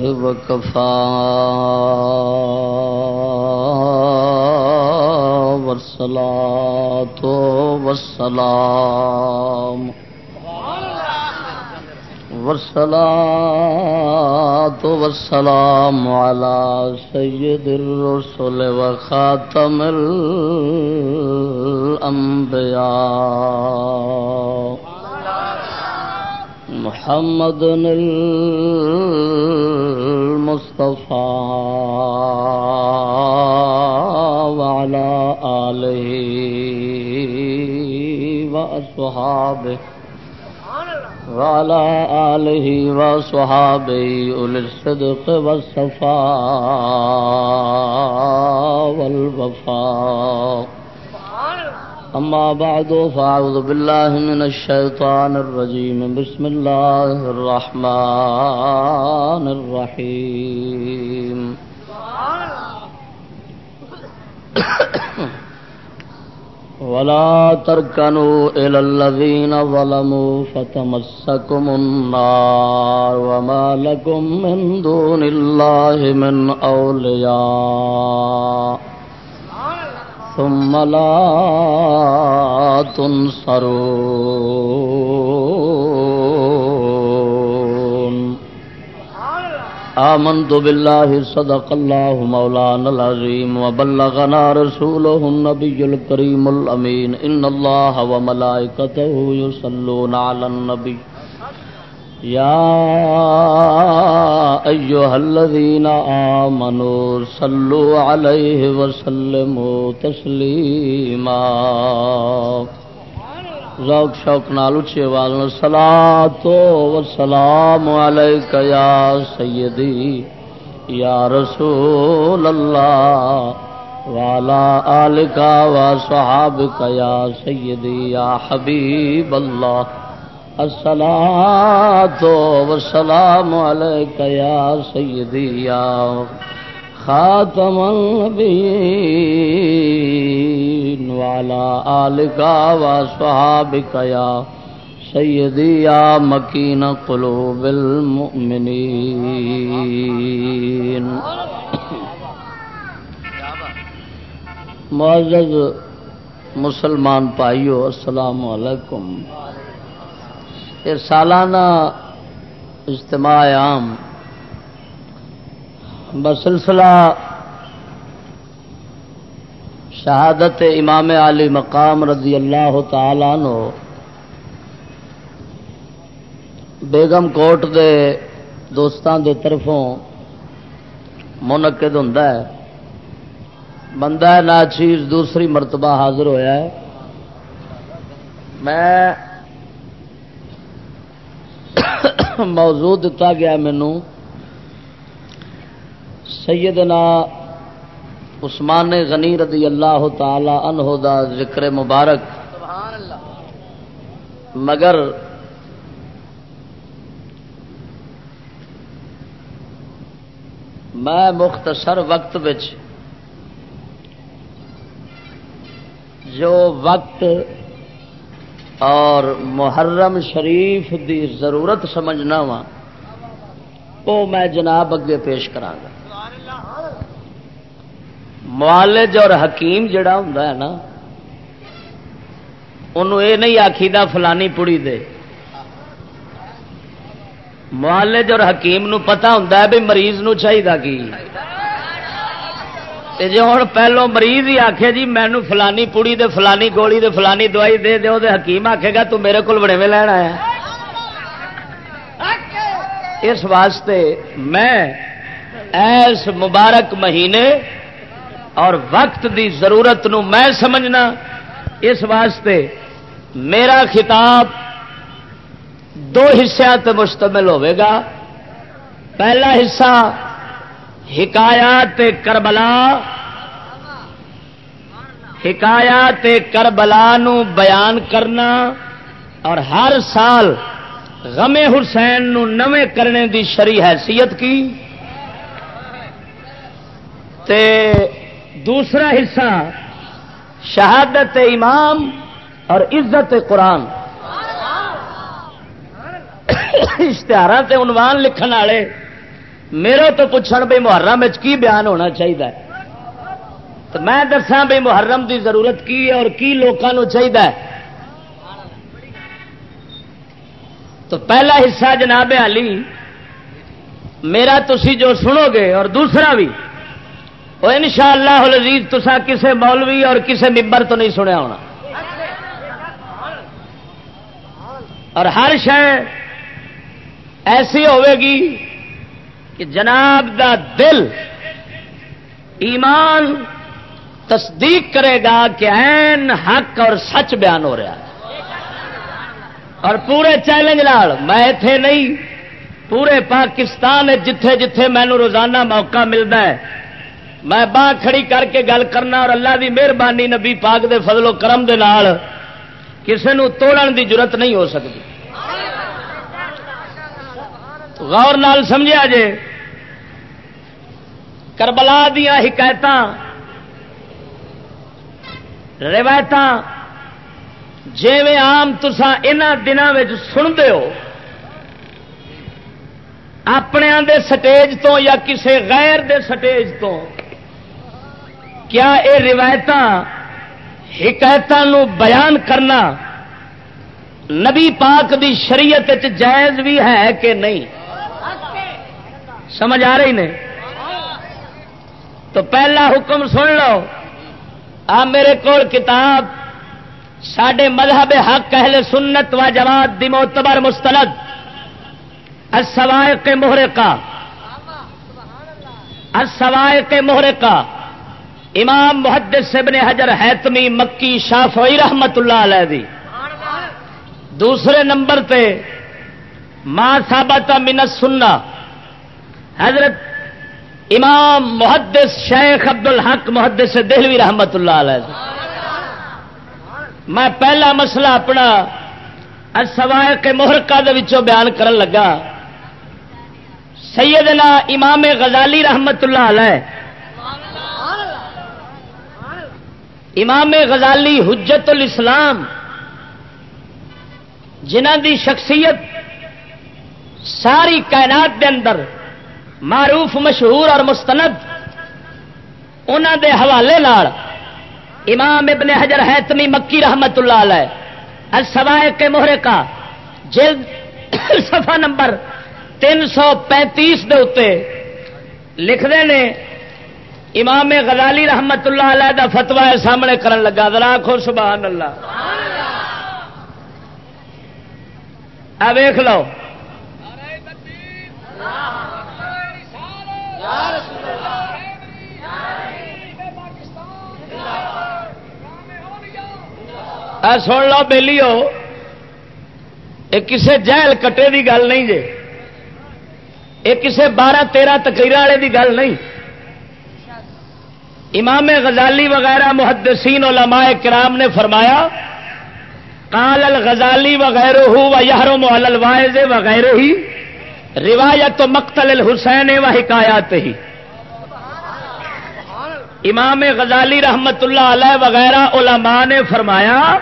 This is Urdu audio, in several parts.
وكفى والصلاة والسلام والصلاة والسلام على سيد الرسل وخاتم الأنبياء محمد المصطفى وعلى آله وأصحابه وعلى آله وصحابه أولي الصدق والصفاء والوفاء أما بعد، فأعوذ بالله من الشيطان الرجيم. بسم الله الرحمن الرحيم. ولا تركنوا إلى الذين ظلموا فتمسكم النار وما لكم من دون الله من أولياء. ثم لا تنصرون. آمنت بالله صدق الله مولانا العظيم وبلغنا رسوله النبي الكريم الأمين. إن الله وملائكته يصلون على النبي. يا أيها الذين آمنوا صلوا عليه وسلموا تسليما. ذوق شوق نال اچھی والن صلاة والسلام علیک یا سیدی، یا رسول اللہ والا آلکا و صحابک یا سیدی، یا حبیب اللہ. السلام والسلام عليك يا سيدي، يا خاتم النبيين، وعلى آلك وصحابك يا سيدي، يا مكين قلوب المؤمنين. معزز مسلمان پائیو السلام علیکم۔ یہ سالانہ اجتماع عام بسلسلہ شہادت امام علی مقام رضی اللہ تعالی نو بیگم کوٹ دے دوستان دے طرفوں منعقد ہوں بندہ ناچیز دوسری مرتبہ حاضر ہویا ہے۔ میں موضوع دتا گیا مینو سیدنا عثمان غنی رضی اللہ تعالی عنہ دا ذکر مبارک سبحان اللہ مگر میں مختصر وقت بچ جو وقت اور محرم شریف دی ضرورت سمجھنا وا وہ میں جناب اگے پیش کرا گا۔ معالج اور حکیم جڑا ہوں نا انہوں یہ نہیں آخی دا فلانی پڑی دے۔ معالج اور حکیم نو پتا ہوں بھی مریض نو چاہیے کی۔ جی ہوں پہلو مریض ہی آخے جی مینو فلانی پوڑی دے، فلانی گولی دے، فلانی دوائی دے دے دے حکیم آخے گا تو میرے کو بڑے میں لینا ہے اس واسطے میں ایس مبارک مہینے اور وقت دی ضرورت نو میں سمجھنا، اس واسطے میرا خطاب دو حصوں تے مشتمل ہوے گا۔ پہلا حصہ حکایات کربلا حکایات کربلا نو بیان کرنا اور ہر سال غم حسین نو نوے کرنے دی شری حیثیت کی۔ تے دوسرا حصہ شہادت امام اور عزت قرآن۔ اشتہار سے عنوان لکھن والے۔ میرے تو پوچھ بھائی محرم کی بیان ہونا چاہیے تو میں دسا بھائی محرم دی ضرورت کی ہے اور کی لوگوں چاہیے تو پہلا حصہ جناب علی، میرا تسی جو سنو گے اور دوسرا بھی، وہ ان شاء اللہ لذیذ تسا کسے مولوی اور کسے ممبر تو نہیں سنیا ہونا۔ اور ہر شہ ایسی ہوے گی کہ جناب دا دل ایمان تصدیق کرے گا کہ این حق اور سچ بیان ہو رہا ہے۔ اور پورے چیلنج لال میں اتے نہیں، پورے پاکستان جتھے جتھے مینو روزانہ موقع ملتا ہے، میں باہ کھڑی کر کے گل کرنا اور اللہ دی مہربانی نبی پاک دے فضل و کرم دے نال کسے نو توڑن دی ضرورت نہیں ہو سکتی۔ غور نال سمجھا جے۔ کربلا دیا حکایت روایت جی آم تسا ان دنوں سنتے ہو اپنے دے سٹیج تو یا کسے غیر دے سٹیج تو کیا یہ روایت حکایت بیان کرنا نبی پاک دی شریعت جائز بھی ہے کہ نہیں؟ سمجھ آ رہی نے تو پہلا حکم سن لو۔ آ میرے کو کتاب سڈے مذہب حق، اہل سنت و جماعت دی معتبر مستند۔ السوائے کے موہرے کا السوائے کے موہرے کا امام محدث ابن حجر حیتمی مکی شافعی رحمت اللہ علیہ دی۔ دوسرے نمبر تے ماں ثابت من سننا حضرت امام محدث شیخ عبد الحق محدث دہلوی رحمت اللہ علیہ میں پہلا مسئلہ اپنا سوائے کے محرکا بیان کرن لگا۔ سیدنا امام غزالی رحمت اللہ علیہ۔ امام غزالی حجت الاسلام۔ جنہ دی شخصیت ساری کائنات دے اندر معروف، مشہور اور مستند۔ انہوں دے حوالے امام ابن حجر حیتمی مکی رحمت اللہ علیہ سوائے کے موہرے کا جلد صفحہ نمبر تین سو پینتیس دے اتے لکھتے ہیں امام غزالی رحمت اللہ علیہ دا فتوا سامنے کرن لگا۔ ذرا کھو سبحان اللہ آ ویخ لو۔ سن لو بہلی ہو یہ کسے جہل کٹے دی گل نہیں جے۔ یہ کسے بارہ تیرہ تکیر والے دی گل نہیں۔ امام غزالی وغیرہ محدثین علماء کرام نے فرمایا کال الغزالی وغیرہ ہو و یارو محل واحض وغیرہ ہی۔ روایت مقتل الحسین و حکایات ہی۔ امام غزالی رحمت اللہ علیہ وغیرہ علماء نے فرمایا،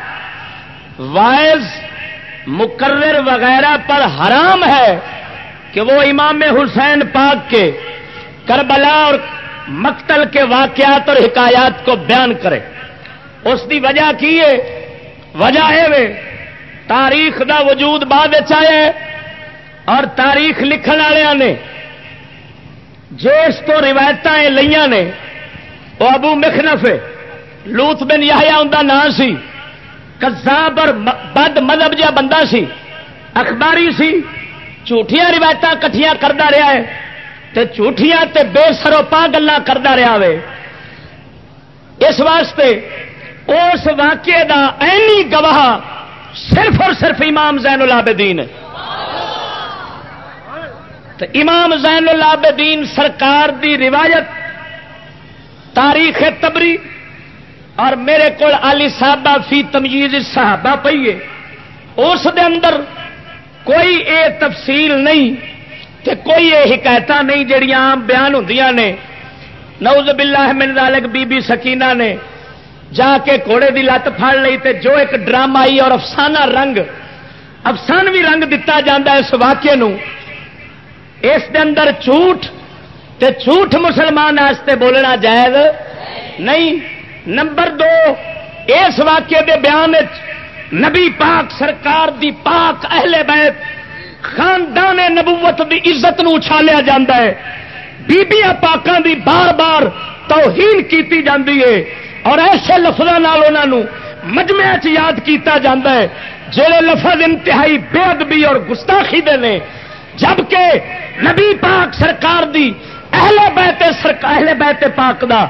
وائز مقرر وغیرہ پر حرام ہے کہ وہ امام حسین پاک کے کربلا اور مقتل کے واقعات اور حکایات کو بیان کرے۔ اس کی وجہ کی ہے؟ وجہ ہے تاریخ دا وجود بعد چاہے اور تاریخ لکھن والوں نے جس تو روایت لیا نے۔ وہ ابو مخنف، لوت بن یا نام سی کزاب اور بد مذہب جہا بندہ سی۔ اخباری سی، جھوٹیاں روایت کٹیاں کرتا رہا ہے۔ تے جھوٹیاں تے بے سروپا گلا کرتا رہا ہے اس واسطے اس واقعے دا اینی گواہ صرف اور صرف امام زین العابدین۔ تو امام زین العابدین سرکار دی روایت، تاریخ تبری، اور میرے کو علی صاحبہ فی تمیز صحابہ پیے اس دے اندر کوئی اے تفصیل نہیں کہ کوئی یہ حکایت نہیں جڑیاں عام بیان ہوں نے۔ نوز باللہ من ذالک بی بی سکینہ نے جا کے گھوڑے دی لت پھڑ لی تے جو ایک ڈرامائی اور افسانہ رنگ، افسانوی رنگ دتا جا اس واقعے اس دے اندر جھوٹ تے جھوٹ مسلمان واسطے بولنا جائز نہیں۔ نمبر دو، اس واقعے دے بیان نبی پاک سرکار دی پاک اہل بیت خاندان نبوت دی عزت نو اچھالیا جاندہ ہے۔ بیبیاں پاکاں دی بار بار توہین کیتی جاندی ہے اور ایسے لفظوں مجمع چ یاد کیتا جاندہ ہے۔ جڑے لفظ انتہائی بے ادبی اور گستاخی دے نے جبکہ نبی پاک سرکار دی اہل بیت اہل بیت پاک دا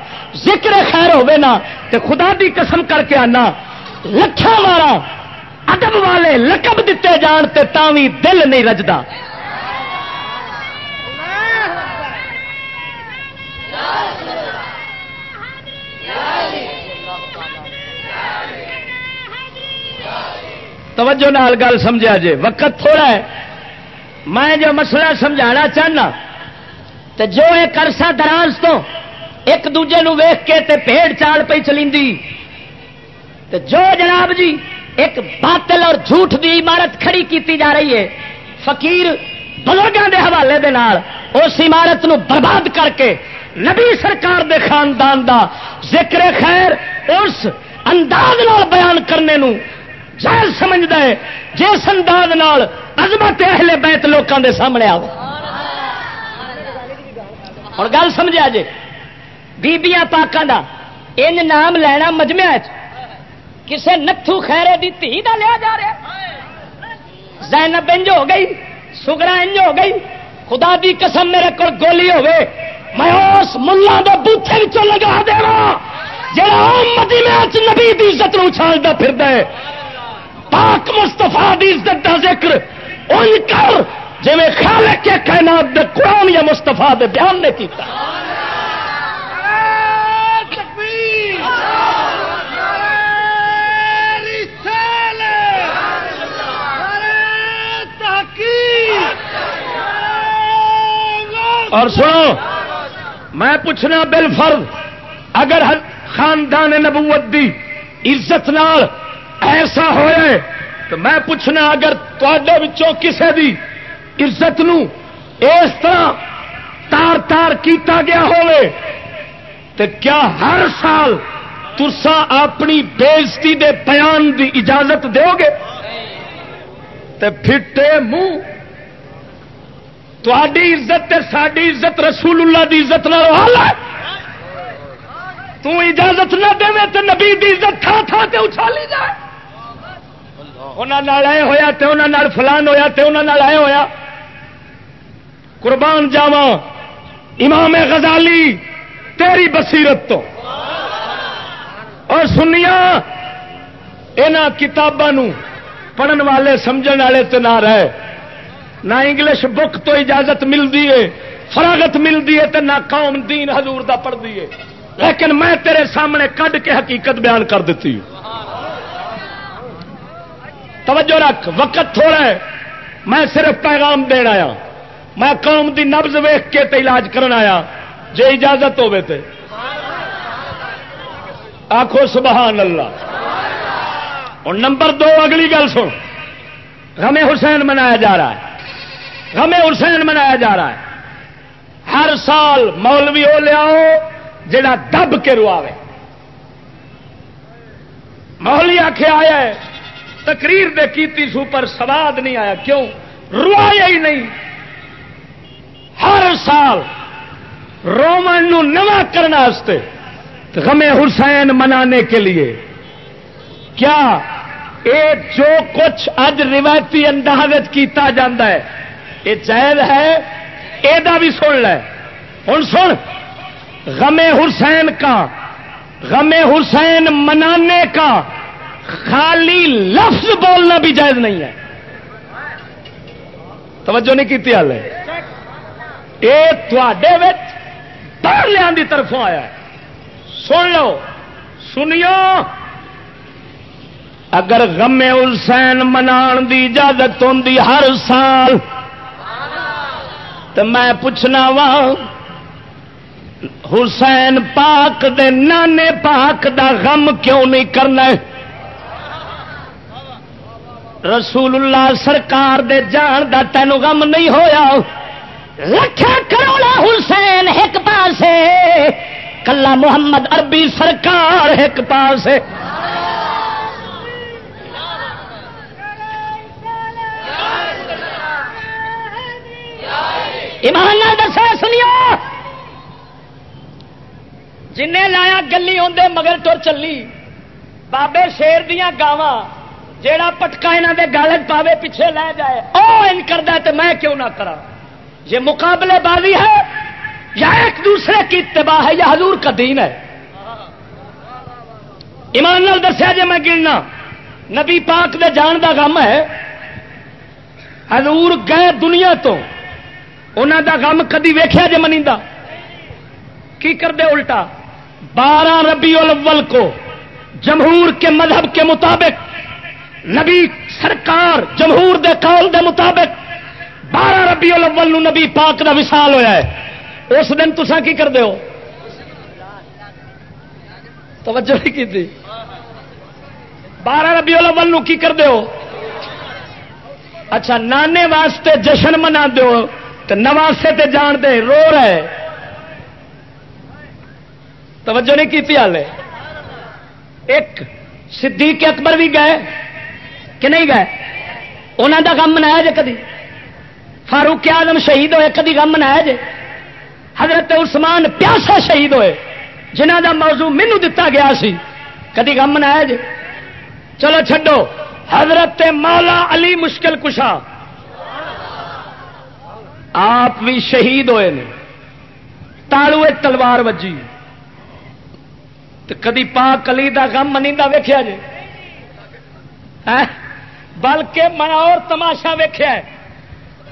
ذکر خیر ہوے نا، تے خدا دی قسم کر کے آنا لکھا مارا، ادب والے لقب دیتے جان تے تاوی دل نہیں رجدا۔ توجہ نال گل سمجھا جے، وقت تھوڑا ہے۔ میں جو مسئلہ سمجھانا چاہنا تو جو ایک عرصہ دراز تو ایک دوجے نو ویخ کے تے پیڑ چال پہ چلی تو جو جناب جی ایک باطل اور جھوٹ دی عمارت کھڑی کیتی جا رہی ہے، فقیر بزرگوں دے حوالے دے نال اس عمارت نو برباد کر کے نبی سرکار دے خاندان دا ذکر خیر اس انداز نال بیان کرنے نو جائز سمجھتا ہے جس انداز عظمت اہل بیت لوگوں دے سامنے آ اور گل سمجھا جی بیبیاں پاکوں کا ان نام لینا مجمع کسے نتھو خیرے دی تھی دا لیا جا رہا زینب انج ہو گئی، سگرا انج ہو گئی۔ خدا دی قسم میرے کو گولی ہوے میں اس ملا دے بوٹے لگا دینا جہاں مدینے نبی دی عزت نو چھالتا پھر پاک مستفا دی عزت کا ذکر ان کر جی خالق کے کائنات دے قرآن یا مستفا دے بیان نے کیتا۔ اور سنو، میں پوچھنا بل فرد اگر خاندان نبوت دی عزت نال ایسا ہوئے تو میں پوچھنا اگر کسے دی عزت نو اس طرح تار تار کیتا گیا تو کیا ہر سال ترسا اپنی بےزتی دے بیان دی اجازت دو گے تو پھٹے منہ۔ تھی عزت ساری عزت رسول اللہ دی عزت نہ ہے۔ تو اجازت نہ دے تو نبی دی عزت تھا تھا تے اچھالی جائے۔ ہوا تو فلان ہوا تو ہوا قربان جاوا امام غزالی تیری بصیرت تو اور سنیا یہاں کتابوں پڑھن والے سمجھ والے تو نہ رہے نہ انگلش بک تو اجازت ملتی ہے فراغت ملتی ہے تو نہ قوم دین حضور دا پڑھتی ہے لیکن میں تیرے سامنے کڈ کے حقیقت بیان کر دیتی ہوں توجہ رکھ، وقت تھوڑا ہے۔ میں صرف پیغام دین آیا۔ میں قوم دی نبز ویخ کے تے علاج کرنا آیا۔ جے اجازت ہوے تے۔ آخو سبحان اللہ۔ اور نمبر دو، اگلی گل سن۔ غم حسین منایا جا رہا ہے۔ غم حسین منایا جا رہا ہے۔ ہر سال مولوی ہو لیاؤ جڑا دب کے رواوے۔ مولی آخ آیا ہے۔ تقریر دے کیتی سو، پر سواد نہیں آیا. کیوں؟ روایا ہی نہیں. ہر سال رومن نو نوا کرنے غم حسین منانے کے لیے. کیا اے جو کچھ اج روایتی انداز کیتا جاندہ ہے یہ جائز ہے یہ بھی سن لے. ہوں سن، غم حسین کا، غم حسین منانے کا خالی لفظ بولنا بھی جائز نہیں ہے۔ توجہ نہیں کی حال ہے یہ طرفوں آیا سن لو، سنیو۔ اگر غم حسین منا دی اجازت ہوں ہر سال، تو میں پوچھنا وا، حسین پاک دے نانے پاک دا غم کیوں نہیں کرنا رسول اللہ سرکار دے جان دا تین غم نہیں ہویا۔ لکھا کروڑا حسین ایک کلا محمد عربی سرکار ایک پاس ایمان دسا سنیا جن لایا گلی آدھے مگر ٹر چلی۔ بابے شیر دیا گاواں۔ جیڑا پٹکا یہاں دے گل پاوے پیچھے لے جائے، او ان کرتا تو میں کیوں نہ کرا یہ مقابلے بازی ہے یا ایک دوسرے کی اتباع ہے یا حضور کا دین ہے؟ ایمان نال دسیا جی میں گننا، نبی پاک دے جان دا غم ہے، حضور گئے دنیا تو انہوں دا غم کدی ویخیا جی منی کی کر دے الٹا؟ بارہ ربی الاول کو جمہور کے مذہب کے مطابق نبی سرکار جمہور دے قول دے مطابق بارہ ربی الاول نو نبی پاک دا وصال ہویا ہے۔ اس دن تسا کی کر دیو توجہ نہیں کی تھی۔ بارہ ربی الاول نو کی کر دیو اچھا نانے واسطے جشن منا دیو تو نواسے تے جان دے، رو رہے توجہ نہیں کی حال ہے ایک صدیق اکبر بھی گئے۔ کہ نہیں گئے؟ انہوں کا کام منایا جے کدی۔ فاروق آدم شہید ہوئے، کدی غم منایا جے۔ حضرت عثمان پیاسا شہید ہوئے جنہ دا موضوع مینو دتا گیا سی، کدی غم منایا جے۔ چلو چھڈو، حضرت مولا علی مشکل کشا۔ آپ بھی شہید ہوئے نے۔ تالوے تلوار وجی۔ کدی پاک علی دا غم منی ویخیا جی بلکہ میں اور تماشا ویخیا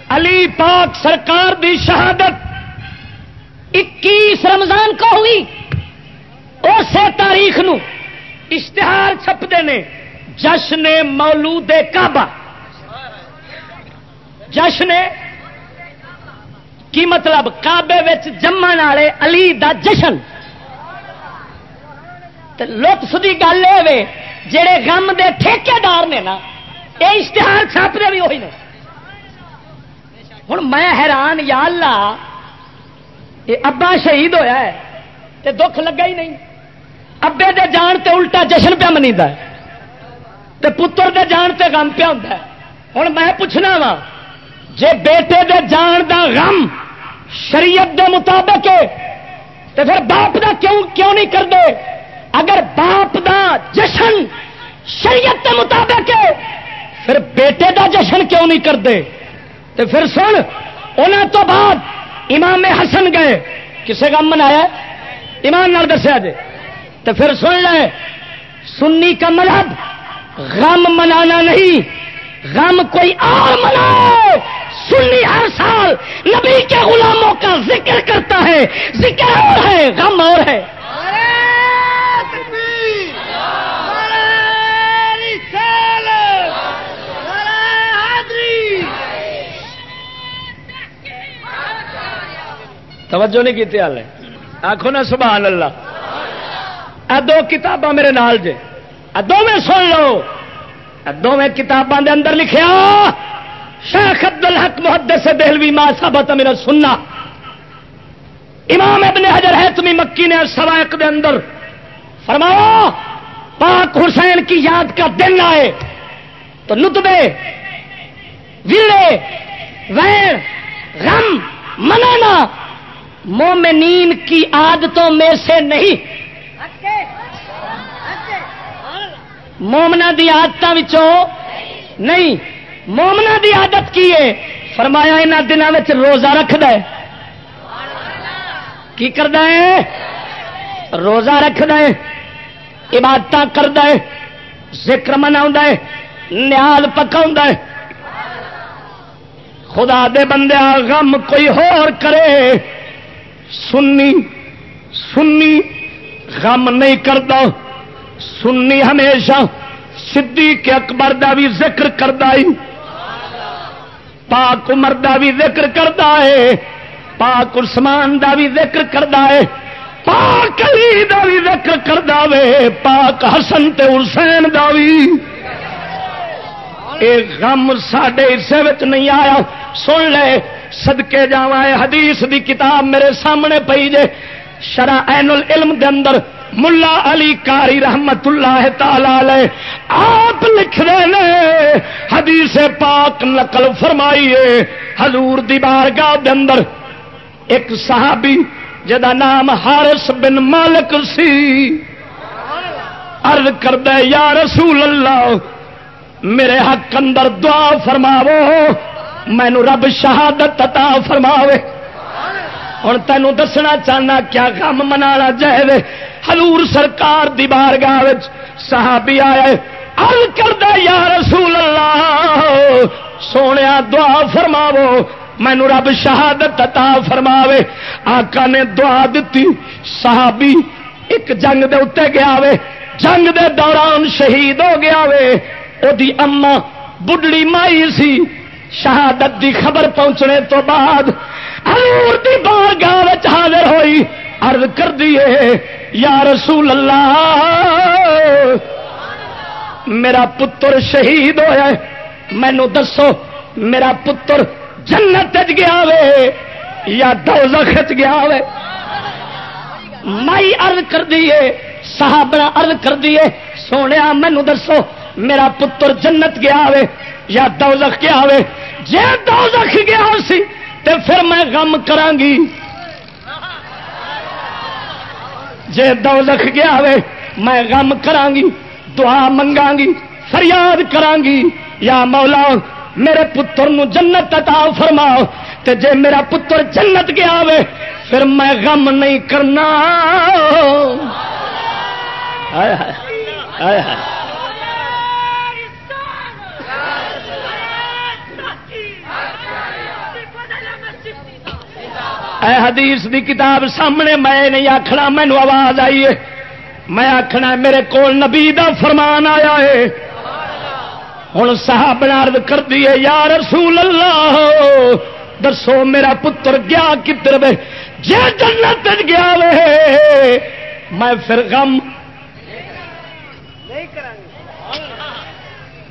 علی پاک سرکار دی شہادت اکیس رمضان کو ہوئی۔ اسی تاریخ نو اشتہار چھپتے ہیں جشن مولود کعبہ۔ جشن کی مطلب کعبے جمن والے علی دا جشن۔ لطف کی گل یہ جڑے غم دے ٹھیکے دار نے نا یہ اشتہار چھاپتے بھی وہی نے۔ ہوں میں حیران، یا اللہ، یہ ابا شہید ہویا ہے، تے دکھ لگا ہی نہیں۔ ابے دے جان تے الٹا جشن پہ منی تے پتر دے جان تے غم پہ ہوتا ہے۔ ہوں میں پوچھنا وا، جے بیٹے دے جان دا غم شریعت دے مطابق ہے تو پھر باپ دا کیوں کیوں نہیں کر دے اگر باپ دا جشن شریعت کے مطابق پھر بیٹے دا جشن کیوں نہیں کرتے تو پھر سن انہوں تو بعد امام حسن گئے۔ کسے کا منایا؟ ایمان نال دسیا جی تو پھر سن لے، سنی کا مذہب غم منانا نہیں۔ غم کوئی اور منائے۔ سنی ہر سال نبی کے غلاموں کا ذکر کرتا ہے۔ ذکر اور ہے، غم اور ہے۔ توجہ نہیں کی حال ہے آخو نا سبحان اللہ۔ دو کتاباں میرے نال جے۔ دونوں سن لو۔ دونوں کتاباں دے اندر لکھیا، شیخ عبد الحق محدث سے دہلوی ماں سابت میرا سننا امام ابن حجر ہے تمہیں مکی نے سوائق دے اندر فرمایا، پاک حسین کی یاد کا دن آئے۔ تو نتبے ویڑے ویر غم، منانا مومنین کی عادتوں میں سے نہیں۔ مومنا دی آدت نہیں۔ مومنا دی عادت کی ہے؟ فرمایا یہاں دنوں روزہ رکھ دے کی کرد روزہ رکھ دے عبادت کر دے ذکر منا نیال پکا خدا دے بندے غم کوئی ہور کرے۔ سنی سنی، غم نہیں کرتا۔ سنی ہمیشہ سدھی کے اکبر دا بھی ذکر کرتا ہی پاک عمر دا بھی ذکر کرتا ہے۔ پاک عثمان دا بھی ذکر کرتا ہے۔ پاک علی دا بھی ذکر کرتا وے پاک حسن تے حسین دا بھی۔ اے غم سڈے حصے نہیں آیا۔ سن لے سدکے جا حدیث دی کتاب میرے سامنے پی جے۔ شرح این العلم دے اندر ملا علی کاری رحمت اللہ تعالی آپ لکھ رہے ہیں حدیث پاک نقل فرمائیے۔ حضور دی بارگاہ دے اندر ایک صحابی جدا نام حارس بن مالک سی، عرض کرد یا رسول اللہ میرے حق اندر دعا فرماو مینو رب شہادت عطا فرماوے۔ ہوں تینوں دسنا چاہنا کیا کام منا جائے۔ حضور سرکار دی بارگاہ صحابی آئے ال کر یا رسول اللہ سونے دعا فرماو مینو رب شہادت عطا فرماوے۔ آقا نے دعا دیتی صحابی ایک جنگ دے اتنے گیا وے، جنگ دے دوران شہید ہو گیا وے۔ دی اما بڑھڑی مائی سی شہادت دی خبر پہنچنے تو بعد حضور دی بارگاہ حاضر ہوئی عرض کر دیے یا رسول اللہ میرا پتر شہید ہوا مینو دسو میرا پتر جنت گیا وے یا دوزخ گیا وے مائی ارد کر دیے صحابہ ارد کر دیے سونے مینو دسو میرا پتر جنت گیا وے یا دوزخ گیا وے جے دوزخ گیا سی تے پھر میں غم کرانگی۔ جے دوزخ گیا وے میں غم کرانگی، دعا منگا گی فریاد کرانگی۔ یا مولا، میرے پتر نو جنت عطا فرماؤ، تے جے میرا پتر جنت گیا وے پھر میں غم نہیں کرنا۔ آئے آئے آئے آئے اے حدیث دی کتاب سامنے میں نہیں آخنا مینو آواز آئی ہے۔ میں آخنا میرے کو نبی دا فرمان آیا ہے۔ ہوں صاحب نارد کر دیے یا رسول اللہ، دسو میرا پتر گیا کدھر وے؟ جی جنت گیا وے۔ میں پھر غم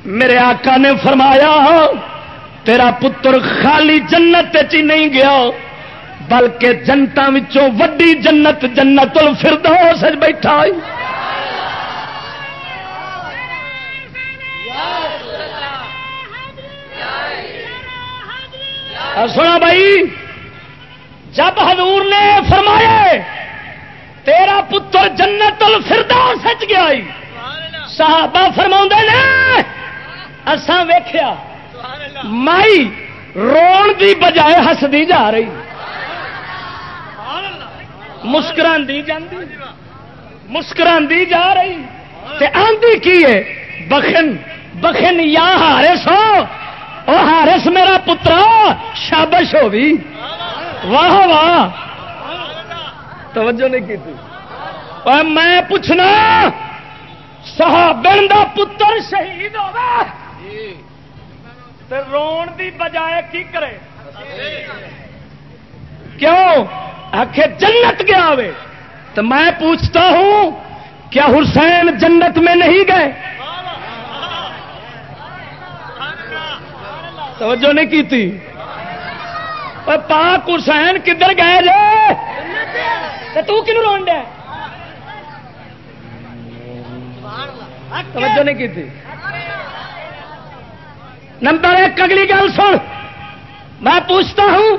میرے آقا نے فرمایا، تیرا پتر خالی جنت چی نہیں گیا۔ بلکہ جنتا وڈی جنت جنت الفردوس بیٹھا سنا بھائی، جب حضور نے فرمایا، تیرا پتر جنت الفردوس سچ گیا صحابہ فرما نے اسان ویخیا مائی، رون دی بجائے ہسدی جا رہی۔ مسکرا مسکرا جا رہی۔ آندھی کی ہے؟ بخن بخن یا ہارس ہو؟ او ہارس میرا پترا، شابش ہو بھی واہ واہ۔ توجہ نہیں کی تھی میں پوچھنا، صحابن دا پتر شہید ہوگا رون دی بجائے کی کرے؟ کیوں؟ آخر جنت گیا وے تو میں پوچھتا ہوں، کیا حسین جنت میں نہیں گئے؟ توجہ نہیں کی تھی پاک حسین کدھر گئے جے؟ تو کنو رون دیا توجہ نہیں کی تھی نمبر ایک، اگلی گل سن۔ میں پوچھتا ہوں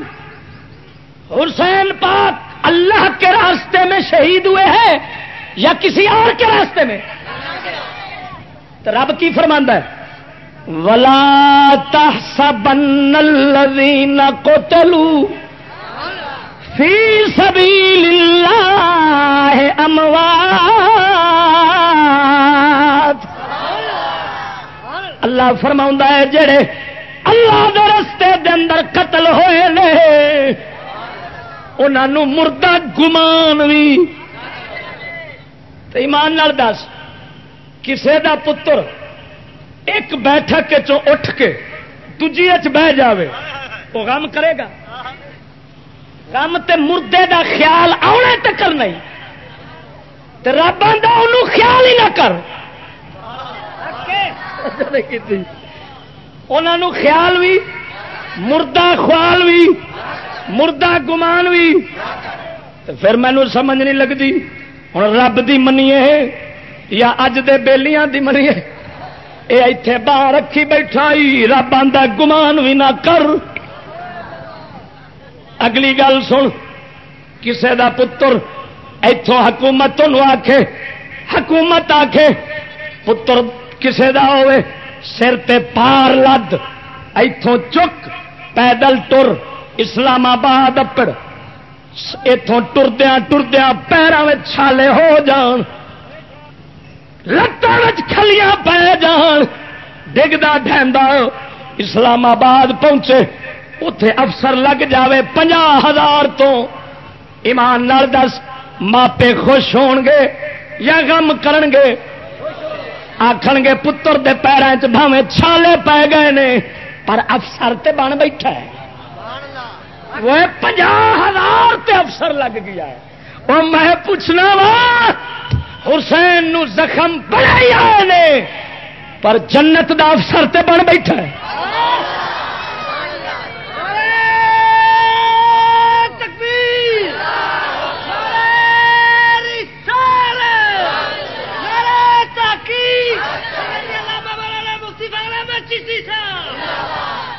حسین پاک اللہ کے راستے میں شہید ہوئے ہیں یا کسی اور کے راستے میں؟ تو رب کی فرماندہ ہے، ولا تحسبن الذين قتلوا في سبيل الله اموات اللہ فرما ہے، جڑے اللہ دے رستے دے اندر قتل ہوئے نے انہوں مردہ گمان بھی ایمان دس کسے دا پتر ایک بیٹھک اٹھ کے دجی بہ جاوے وہ غم کرے گا۔ غم تے مردے دا خیال آنے تک نہیں۔ رب انہوں خیال ہی نہ کر۔ انہوں خیال بھی مردہ خوال بھی مردہ گمان بھی۔ پھر مینو سمجھ نہیں لگتی ہوں رب کی منیے یا اج دے بیلیاں دی منیے۔ یہ اتے باہر رکھی بیٹھا رب آدھا گمان بھی نہ کر۔ اگلی گل سن، کسے دا پتر اتوں حکومت آکھے حکومت آکھے، پتر کسے دا ہوئے سر تے پار لد اتوں چک، پیدل ٹر اسلام آباد اپڑ اتوں ٹردیا ٹردیا پیروں میں چھالے ہو جان لتوں کھلیاں پی جان ڈگتا ڈہدا اسلام آباد پہنچے اتے افسر لگ جاوے پنجا ہزار تو۔ ایمان نال دس، ماپے خوش ہون گے یا غم کرن گے آخر گے پتر دے پیروں چھالے پی گئے نے، پر افسر تے بن بیٹھا ہے۔ وہ پنجا ہزار تے افسر لگ گیا ہے۔ وہ میں پوچھنا وا، حسین نو زخم بڑے آئے نے، پر جنت دا افسر تے بن بیٹھا ہے۔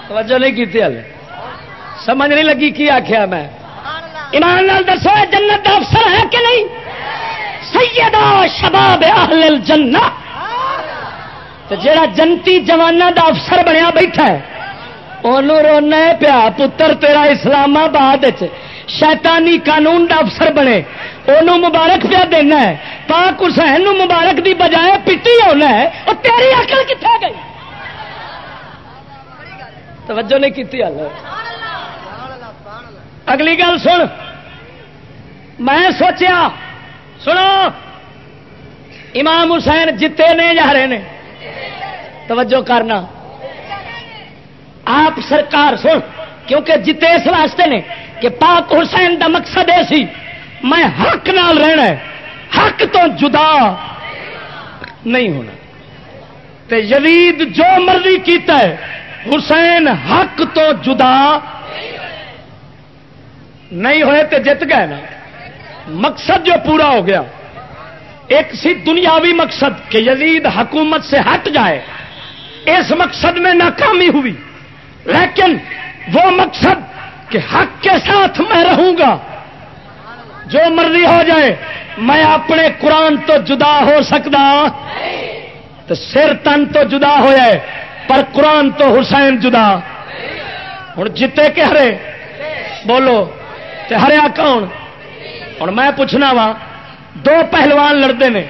توجہ نہیں کی ہل سمجھ نہیں لگی کی آخیا میں؟ ایمان لال دسو جنت کا افسر ہے کہ نہیں؟ سیدہ شباب اہل الجنہ۔ تو جڑا جنتی جوانا دا افسر بنیا بیٹھا ہے انہوں رونا پیا، پتر تیرا اسلام آباد شیطانی قانون دا افسر بنے۔ انہوں مبارک پیا دینا ہے۔ پاک حسین مبارک دی بجائے پٹی ہونا ہے۔ اور تیری عقل کتنے گئی؟ توجہ نہیں کی اگلی گل سن۔ میں سوچیا، سنو۔ امام حسین جیتے نے جا رہے ہیں توجہ کرنا۔ آپ سرکار سن، کیونکہ جیتے اس واسطے نے کہ پاک حسین دا مقصد یہ سی، میں حق نال رہنا ہے۔ حق تو جدا نہیں ہونا۔ تے یزید جو مرضی کیتا ہے، حسین حق تو جدا نہیں ہوئے تو جت گئے نا۔ مقصد جو پورا ہو گیا، ایک سی دنیاوی مقصد کہ یزید حکومت سے ہٹ جائے۔ اس مقصد میں ناکامی ہوئی، لیکن وہ مقصد کہ حق کے ساتھ میں رہوں گا۔ جو مرضی ہو جائے، میں اپنے قرآن تو جدا ہو سکتا۔ تو سر تن تو جدا ہو جائے پر قرآن تو حسین جدا۔ ہوں جیتے کہ ہرے، بولو۔ تے ہریا کون؟ ہوں میں پوچھنا وا، دو پہلوان لڑتے ہیں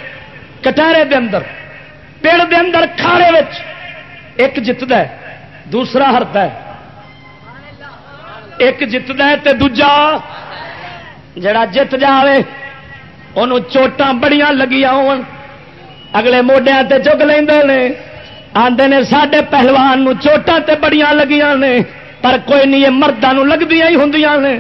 کٹارے دے اندر، پیڑ دے اندر کھاڑے وچ ایک جتد ہے، دوسرا ہرتا ہے۔ ایک جتد ہے تے دوجا جڑا جت جائے انہوں چوٹاں بڑیاں لگیاں ہون۔ اگلے موڈیا تے چک لیں آدھے نے سڈے پہلوان چوٹاں تے بڑیاں لگیاں نے، پر کوئی نہیں، یہ مردوں لگتی ہی ہوں نے۔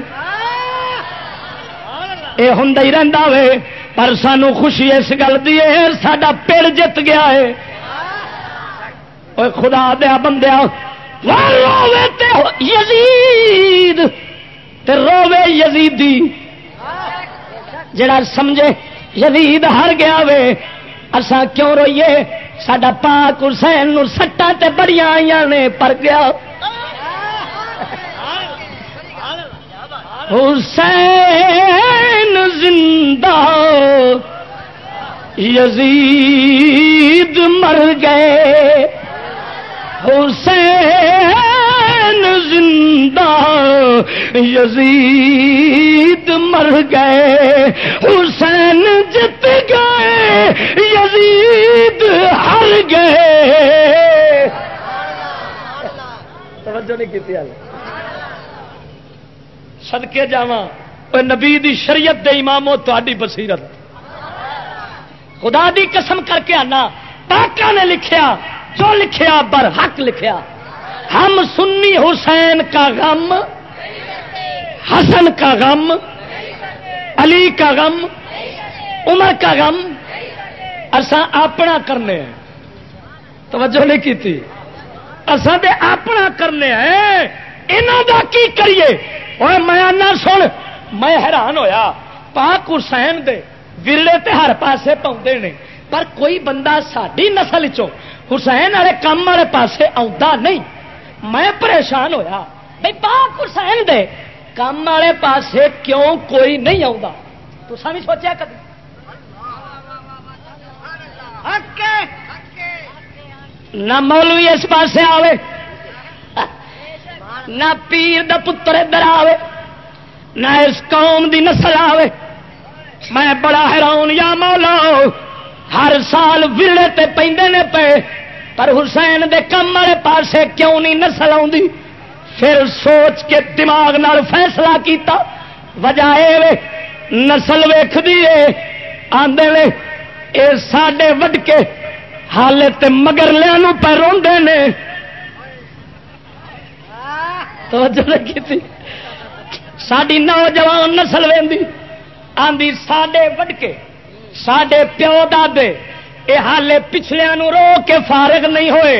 یہ ہوں ہی رہتا وے، پر سانو خوشی اس گل کی سڈا پیڑ جت گیا ہے اے خدا دیا بندیا یزید، تے روے یزیدی۔ جڑا سمجھے یزید ہر گیا وے اسا کیوں روئیے؟ سڈا پاک حسین نو سٹا تے بڑی آئی نے، پر گیا۔ حسین! زندہ یزید مر گئے۔ حسین زندہ یزید مر گئے۔ حسین جت گئے۔ یزید ہر گئے۔ توجہ نہیں کی سدکے جا نبی دی شریعت دے اماموں تاری بصیرت خدا دی قسم کر کے آنا پاکا نے لکھیا جو لکھیا بر حق لکھیا ہم سنی حسین کا غم حسن کا غم علی کا غم عمر کا غم اسا اپنا کرنے ہیں توجہ نہیں کی تھی اسا دے اپنا کرنے ہیں انہوں دا کی کریے اور میں سن میں حیران ہویا، پاک حسین دے ورلے تے ہر پاسے پاؤں نے، پر کوئی بندہ ساری نسل چو حسین والے کام والے پاسے آتا نہیں۔ میں پریشان ہویا بھائی پاک حسین دے کام والے پاسے کیوں کوئی نہیں آتا تو بھی سوچا کبھی نہ مولوی اس پاسے آوے، نہ پیر دا پتر ادھر آوے۔ نہ اس قوم دی نسل آوے۔ میں بڑا حیران یا مولا، ہر سال ویڑے تے پیندے نے پے، پر حسین دے کم والے پاسے کیوں نہیں نسل آتی پھر سوچ کے دماغ نال فیصلہ کیتا، وجہ اے نسل ویخ دیے آدھے اے ساڈے وڈ کے حالے تے مگر لیا پہ روندے نے۔ ساری نوجوان نسل وی آدھی ساڈے وڈ کے سڈے پیو دے یہ حالے پچھلیا رو کے فارغ نہیں ہوئے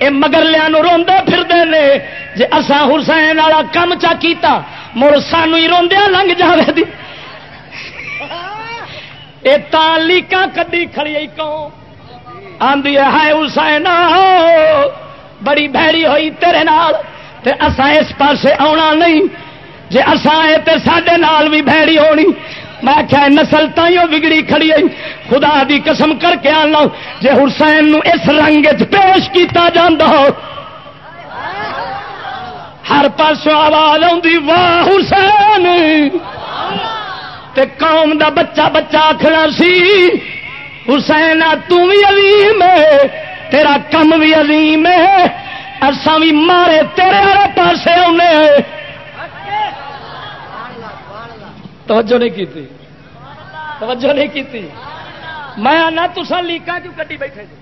یہ مگرلیا روندے پھرتے ہیں جی اصا حسین والا کم چا کیتا، مڑ سانو ہی روندیا لنگ جائے دی۔ لیکا کدی کھڑی کون آدھی ہے حسین بڑی بھڑی ہوئی تیرے نال، تے اسا اس پاسے آنا نہیں۔ جی اسا تے سڈے نال بھی بھڑی ہونی، میں کیا نسل تائیوں بگڑی کھڑی آئی خدا دی قسم کر کے آنا جی حسین نو اس رنگ پیش کیتا جاندہ ہو۔ ہر پاسوں آواز آئی واہ حسین! تے قوم دا بچہ بچہ آخنا سی، حسین بھی عظیم ہے تیرا کم بھی عظیم ہے اصا بھی مارے تیرے پاسے آنے توجہ نہیں کی تھی توجہ نہیں کی تھی میں آنا تسا لیکا کیوں کٹی بیٹھے جی؟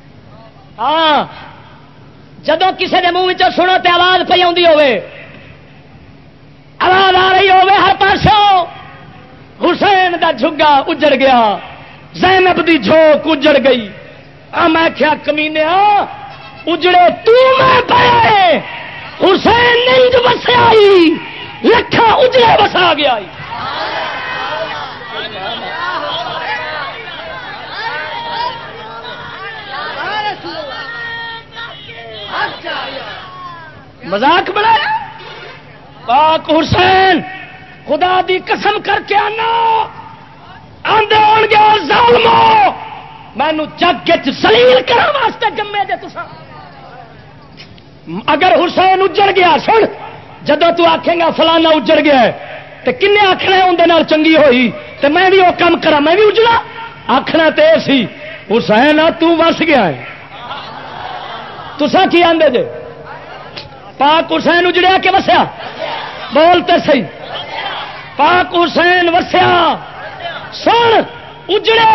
ہاں۔ جدو کسی کے منہ سنو تو آواز پہ آئی ہوے آواز آ رہی ہوے ہر پاسوں۔ حسین دا جھگا اجڑ گیا۔ زینب دی جھوک اجڑ گئی۔ آ میں کیا کمینے اجڑے تو میں پے حسین نہیں جو بسیا لکھا اجڑے بسا گیا مزاق بڑھایا پاک حسین، خدا دی قسم کر کے آنا۔ آدھے آن گیا ظالمو۔ مینو جگ سلیل کرنے واسطے جمے جے تسا اگر حسین اجڑ گیا، سن، جدو تو آخے گا فلانا اجڑ گیا ہے تو کن آخنا اندر چنگی ہوئی؟ تو میں بھی وہ کام کرا میں بھی اجڑا آخنا تو یہ سی حسین تو وس گیا ہے۔ تسا کی آدھے جے؟ پاک حسین اجڑیا کہ وسیا؟ بولتے سی پاک حسین وسیا۔ سن، اجڑیا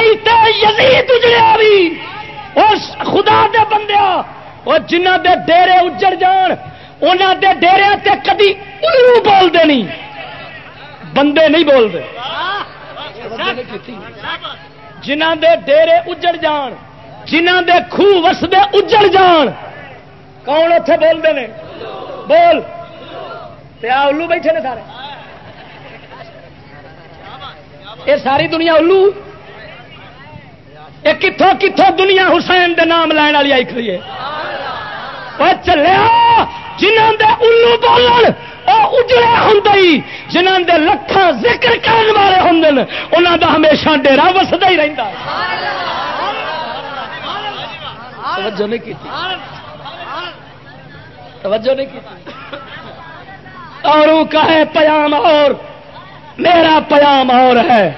یزید اجڑیا بھی۔ اس خدا دے بندیا۔ وہ جنہ دے ڈیرے اجڑ جان انہوں دے ڈیرے تے کدی الو بولتے نہیں۔ بندے نہیں بولتے جنہ دے ڈیرے اجڑ جان، جنہ دے خوہ وسدے اجڑ جان کون اتے بولتے ہیں بول۔ الو بیٹھے نے سارے۔ یہ ساری دنیا الو۔ یہ کتوں کتوں دنیا حسین دے نام لائن والی آئی کھڑی ہے۔ چلیا جنہوں دے الو بولن اجڑے ہوں جنہوں دے لکھان ذکر کرنے والے ہوں انہوں دا ہمیشہ ڈیرا وسدا ہی رہتا توجہ نہیں کی توجہ نہیں کی اور کا ہے پیام اور، میرا پیام اور ہے۔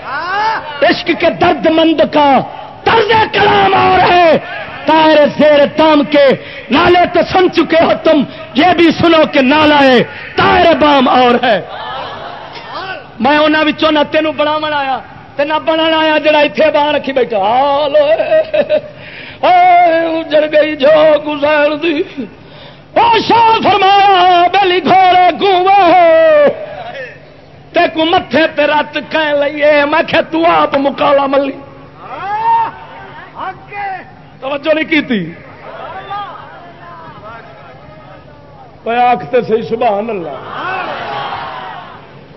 عشق کے درد مند کا طرز کلام اور ہے۔ تائر زیر تام کے نالے تو سن چکے ہو تم۔ یہ بھی سنو کہ نالا ہے، تائر بام اور ہے۔ میں انہوں نہ تینوں بڑا آیا نہ بنا آیا جڑا اتنے باہر رکھی بیٹھا۔ ہالو اجڑ گئی جو گزار دی فرمایا، بلی گھوڑے گوے تے کو متے پہ رت کہ لئیے، میں کہ تو آپ مکالا ملی۔ توجہ نہیں کی تھی آختے سی، سبحان اللہ۔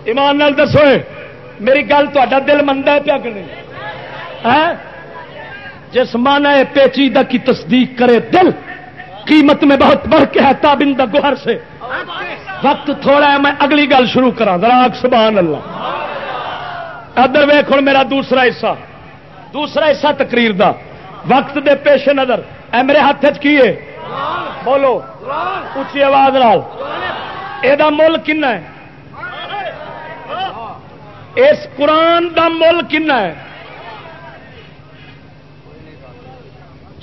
ایمان نال دسو، میری گل تا دل منتا پیا کہ ہاں؟ جس مانا پیچیدہ کی تصدیق کرے دل قیمت میں بہت بڑھ کے ہے تابندہ گوہر سے۔ وقت تھوڑا ہے، میں اگلی گل شروع کرا دراگ سبحان اللہ۔ ادھر ویخ میرا دوسرا حصہ۔ دوسرا حصہ تقریر دا۔ وقت دے پیش نظر۔ اے میرے ہاتھ چیے بولو۔ اچھی آواز لال یہ مل کن ہے؟ اس قرآن دا مل کن ہے؟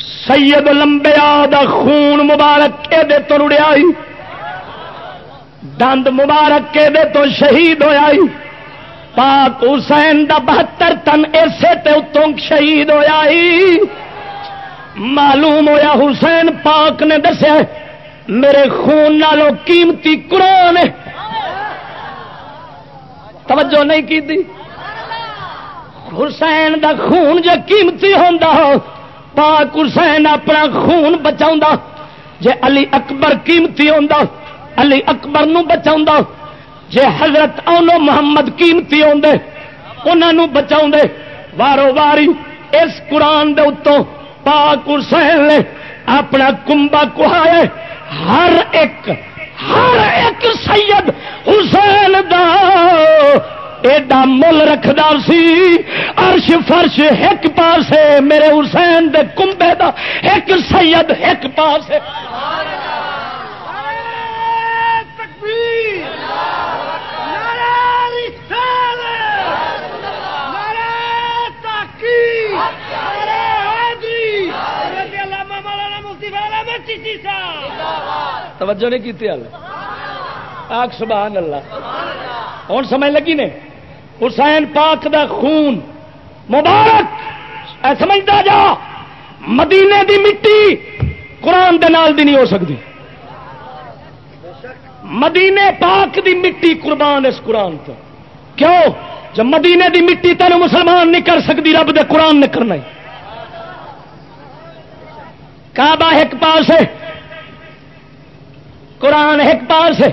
سید لمبیا دا خون مبارک کے دے تو رڑیا دند مبارک کے دے تو شہید ہوا پاک حسین دا بہتر تن اسے تے اتوں شہید ہوا معلوم ہویا حسین پاک نے دسیا میرے خون نالوں قیمتی قرآن توجہ نہیں کی دی حسین دا خون جو قیمتی ہوں پاک حسین اپنا خون بچا جے علی اکبر قیمتی ہوں علی اکبر نو جے حضرت اونو محمد قیمتی آدھے انہوں بچا وارو واری اس قرآن دے اتوں پاک حسین نے اپنا کمبا کہایا، ہر ایک ہر ایک سید حسین دا۔ ایڈا مل رکھدا سی، عرش فرش ایک پاس میرے حسین دے کمبے دا ایک سید ایک پاس توجہ نہیں کی سبحان اللہ۔ ہوں سمجھ لگی نے؟ حسین پاک دا خون. مبارک! اے سمجھتا جا! مدینے دی مٹی قرآن دے نال دی نہیں ہو سکتی. مدینے پاک دی مٹی قربان اس قرآن تو. کیوں؟ جب مدینے دی مٹی تینوں مسلمان نہیں کر سکتی، رب دے قرآن نے کرنا کعبہ ایک پاس ہے، قرآن ایک پاس ہے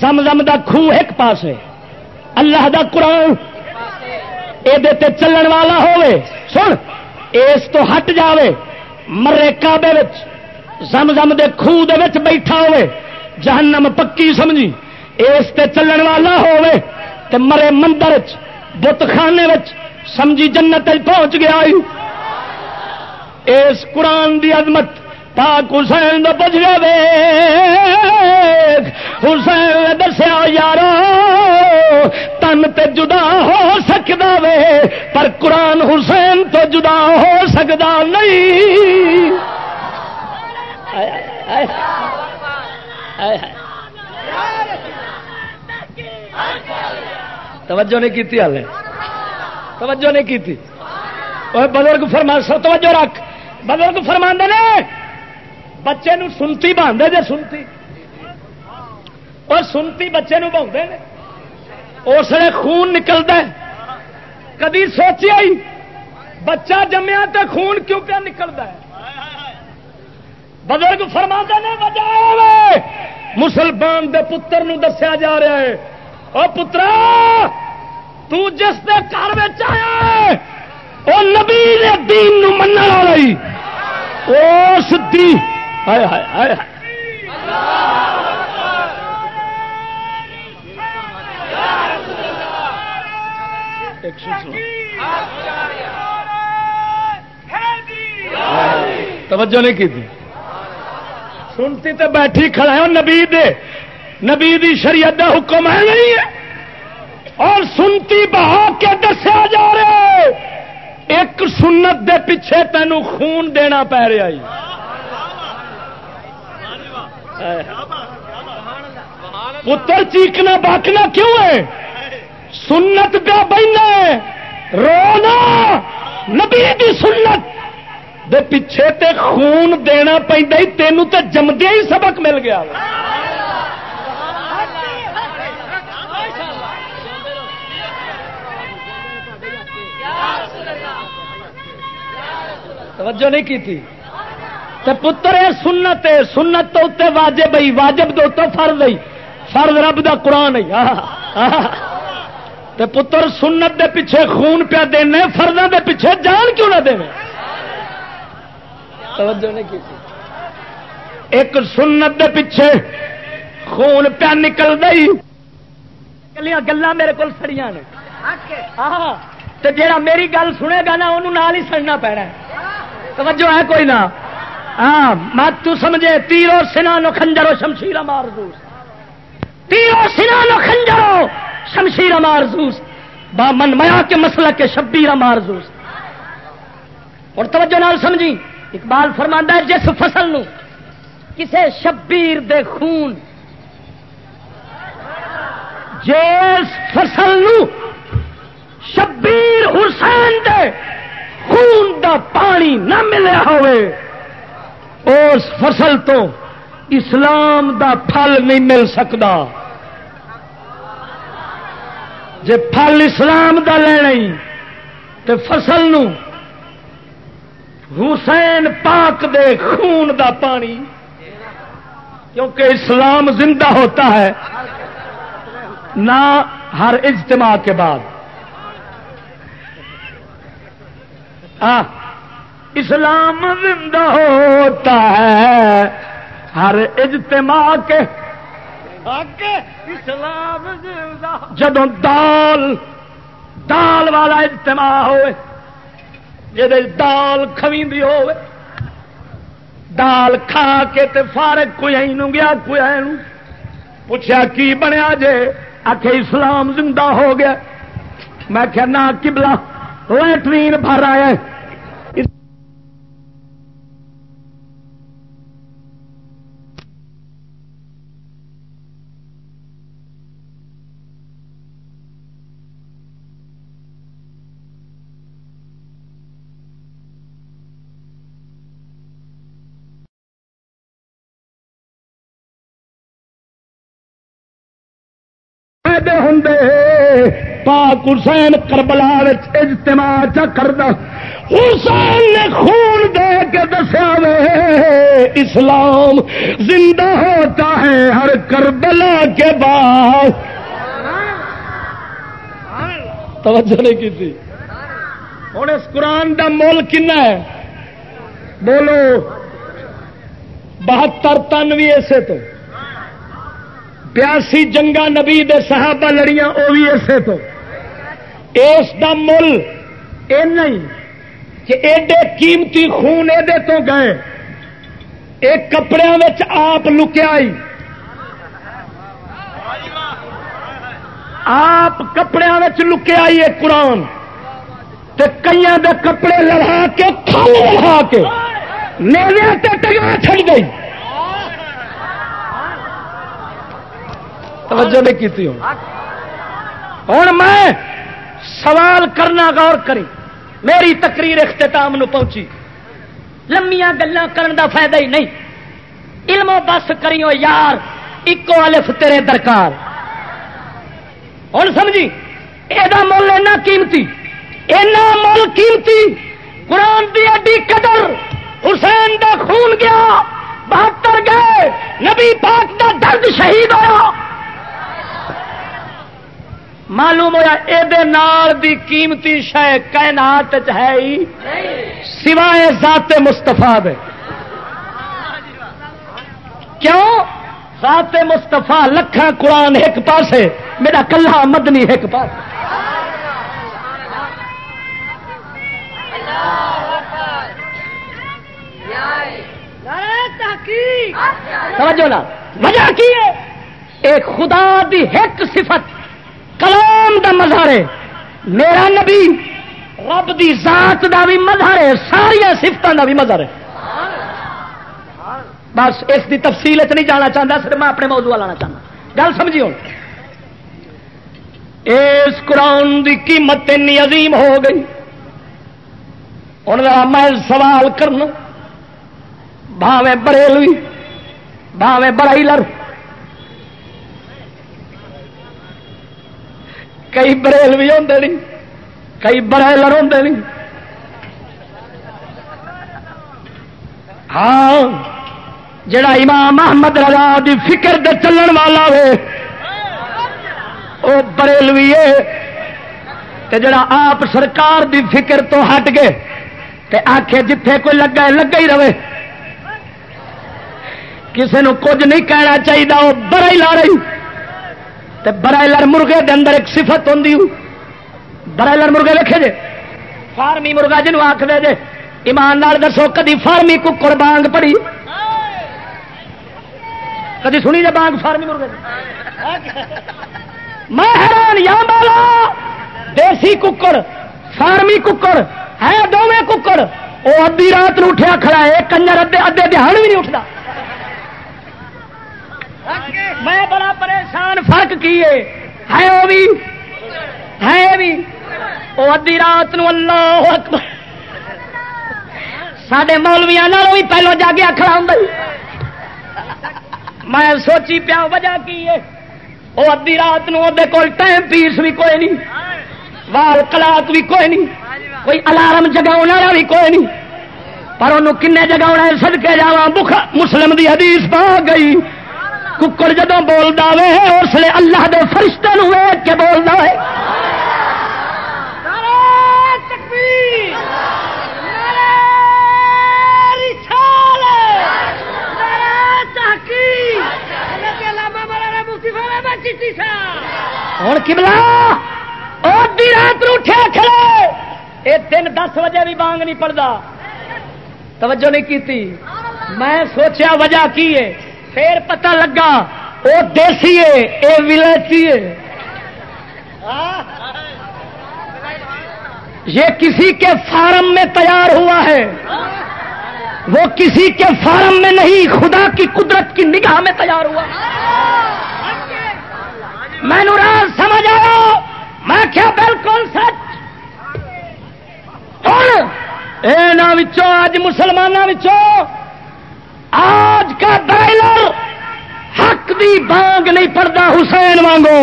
زم دا خو ایک پاس ہے۔ اللہ دا قرآن یہ چلن والا ہوئے سن اس تو ہٹ جاوے۔ مرے کابے زم زم دے خو دے بیٹھا ہوئے جہنم پکی سمجھی۔ اس تے چلن والا ہوئے تے مرے مندر بت خانے سمجھی جنت پہنچ گیا اس قرآن دی عظمت پاک حسین دا بج گئے حسین دسیا یار تن تے جدا ہو سکتا وے، پر قرآن حسین تو جدا ہو سکتا نہیں۔ توجہ نہیں کی ہال توجہ نہیں کی بزرگ فرما سو توجہ رکھ۔ بزرگ فرما نے بچے نو سنتی باندھے جے سنتی؟ اور سنتی بچے نو بہتے اس لیے خون نکلتا ہے۔ کدی سوچیا ہی؟ بچہ جمیا تو خون کیوں کیا نکلتا ہے؟ بزرگ فرما نے مسلمان دے پتر نو دسیا جا رہا ہے۔ او پترا، تو جس دے گھر میں آیا وہ نبی دین نو من والا اس دی ہائے ہائے ہائے توجہ نہیں کی تھی۔ سنتی تو بیٹھی کھڑا ہے نبی دے۔ نبی دی شریعت دا حکم ہے نہیں ہے۔ اور سنتی بہا کے دسیا جا رہے۔ ایک سنت دے پیچھے تینوں خون دینا پی رہا ہے۔ پتر چیخنا باقنا کیوں ہے؟ سنت کا بہنا رونا۔ نبی دی سنت۔ دے پیچھے تے خون دینا پہ تینوں تو جمدیا ہی سبق مل گیا۔ توجہ نہیں کی تھی؟ تو پتر ہے سنت ہے سنت تو اتنے واجب ہی، واجب تو فرض ہی۔ فرض رب دا قرآن ہی۔ پتر، سنت دے پیچھے خون پیا دینے فردوں دے پیچھے جان کیوں نہ دے توجہ نہیں کی ایک سنت دے پیچھے خون پیا نکل گئی۔ کلیاں گلا میرے کو سڑیاں نے۔ ہاں تو جیڑا میری گل سنے گا نا انہوں نال ہی سڑنا پینا توجہ ہے کوئی نہ؟ ہاں مت تو سمجھے تیرو سنانو خنجرو شمشیر مارزوس تیرو سنانو خنجرو شمشیر مارزوس با من میا کے مسئلہ کے شبیر مارزوس اور توجہ نال سمجھی، اقبال فرماندہ ہے، جس فصل نو کسے شبیر دے خون، جس فصل نو شبیر حسین دے خون دا پانی نہ ملے ہوئے۔ اس فصل تو اسلام دا پھل نہیں مل سکتا۔ جے پھل اسلام دا لینا تو فصل نو حسین پاک دے خون دا پانی، کیونکہ اسلام زندہ ہوتا ہے، نہ ہر اجتماع کے بعد۔ آ اسلام زندہ ہوتا ہے۔ ہر اجتماع کے اسلام جدو دال دال والا اجتماع ہوئے جد دال کمی ہو دال کھا کے تے فارغ کوئی نو گیا کوئی پوچھا کی بنیا جے؟ آخ اسلام زندہ ہو گیا۔ میں کیا نہ کبلا لیٹرین بھر آیا ہوں پاک حسین کربلا اجتماع چا کردا۔ حسین نے خون دے کے دسیا وے، اسلام زندہ ہوتا ہے ہر کربلا کے بعد۔ توجہ نہیں کی تھی۔ ہوں اس قرآن کا مول کن ہے؟ بولو، بہتر تن بھی اسے تو۔ بیاسی جنگا نبی دے صحابہ لڑیاں وہ بھی اسے تو۔ اس دا مل اے نہیں کہ ایڈے قیمتی خون ایڈے تو گئے۔ ایک کپڑے آپ لکیا آپ کپڑے لکے آئی ہے قرآن۔ تے کئی دے کپڑے لڑا کے کھل لڑا کے نیلے ٹگا چھڑ گئی۔ توجہ نہیں کی ہوں۔ ہوں میں سوال کرنا غور کری میری تقریر اختتام نو پہنچی۔ لمیا گلا کرن دا فائدہ ہی نہیں۔ علم و بس کریو یار، اکو الف تیرے درکار۔ ہوں سمجھی؟ یہ مل اینا قیمتی۔ اینا مل قیمتی۔ قرآن دی ایڈی قدر۔ حسین دا خون گیا، بہتر گئے۔ نبی پاک دا درد شہید ہوا معلوم ہوا یہ قیمتی شہ کائنات ہے ہی سوائے ذات مستفا دے۔ کیوں؟ ذات مستفا لکھا قرآن ایک پاسے، میرا کلہ مدنی ایک پاس نا وجہ کی ہے؟ ایک خدا دی ایک صفت۔ کلام دا مظہر ہے۔ میرا نبی رب دی ذات دا بھی مظہر ہے ساریا سفتوں دا بھی مظہر ہے۔ بس اس دی تفصیل نہیں جانا چاہتا صرف میں اپنے موضوع لانا چاہتا گل سمجھی ہوں اس قرآن دی قیمت اتنی عظیم ہو گئی۔ ہوں میں سوال کرنا بھاوے بریلوی بھاوے بڑائی لڑ کئی بریل بھی ہوتے نہیں، کئی برائلر ہوتے نہیں۔ ہاں جڑا امام محمد رضا دی فکر دے چلن والا ہو وہ بریلوی ہے تے جڑا آپ سرکار دی فکر تو ہٹ گئے، تے آخے جتھے کوئی لگا ہے لگا ہی رہے۔ کسی نے کچھ نہیں کہنا چاہیے وہ بڑا ہی لا رہی۔ تے برائلر مرغے دے اندر ایک صفت ہوں برائلر مرغے لکھے جے؟ فارمی مرغا جنوب آخ دے جے؟ ایمان نال دسو، کدی فارمی ککڑ بانگ پڑی کدی سنی جے بانگ فارمی مرغے میں حیران، یا بالا دیسی ککڑ، فارمی ککڑ، ہے دونوں ککڑ۔ وہ ادی رات نو اٹھیا کھڑا ہے کنجر ادے ادے دہان بھی نہیں اٹھتا میں بڑا پریشان، فرق کیے ہے؟ وہ بھی؟ ہے بھی؟ وہ ادی رات نو اللہ اکبر۔ سڈے مولویا بھی پہلو جا کے آخر میں سوچی پیا، وجہ کی ہے؟ وہ ادی رات نو کول ٹائم پیس بھی کوئی نہیں، وال کلاک بھی کوئی نہیں، کوئی الارم جگا والا بھی کوئی نہیں۔ پر انہوں کن جگا سدکے جا مسلم دی حدیث پا گئی۔ ککڑ جدو بولتا وے اس لیے اللہ دے فرشتے ویگ کے بولتا ہے ہوں کملا رات اٹھیا کھڑے یہ دن دس بجے بھی بانگ نہیں پڑتا توجہ نہیں کی میں سوچیا وجہ کی ہے؟ پھر پتہ لگا، وہ دیسی ہے، یہ ولائتی ہے۔ یہ کسی کے فارم میں تیار ہوا ہے۔ وہ کسی کے فارم میں نہیں، خدا کی قدرت کی نگاہ میں تیار ہوا۔ میں راز سمجھ آیا؟ میں کیا بالکل سچ؟ آج مسلمانوں آج کا برائلر حق دی بانگ نہیں پڑتا حسین وانگو۔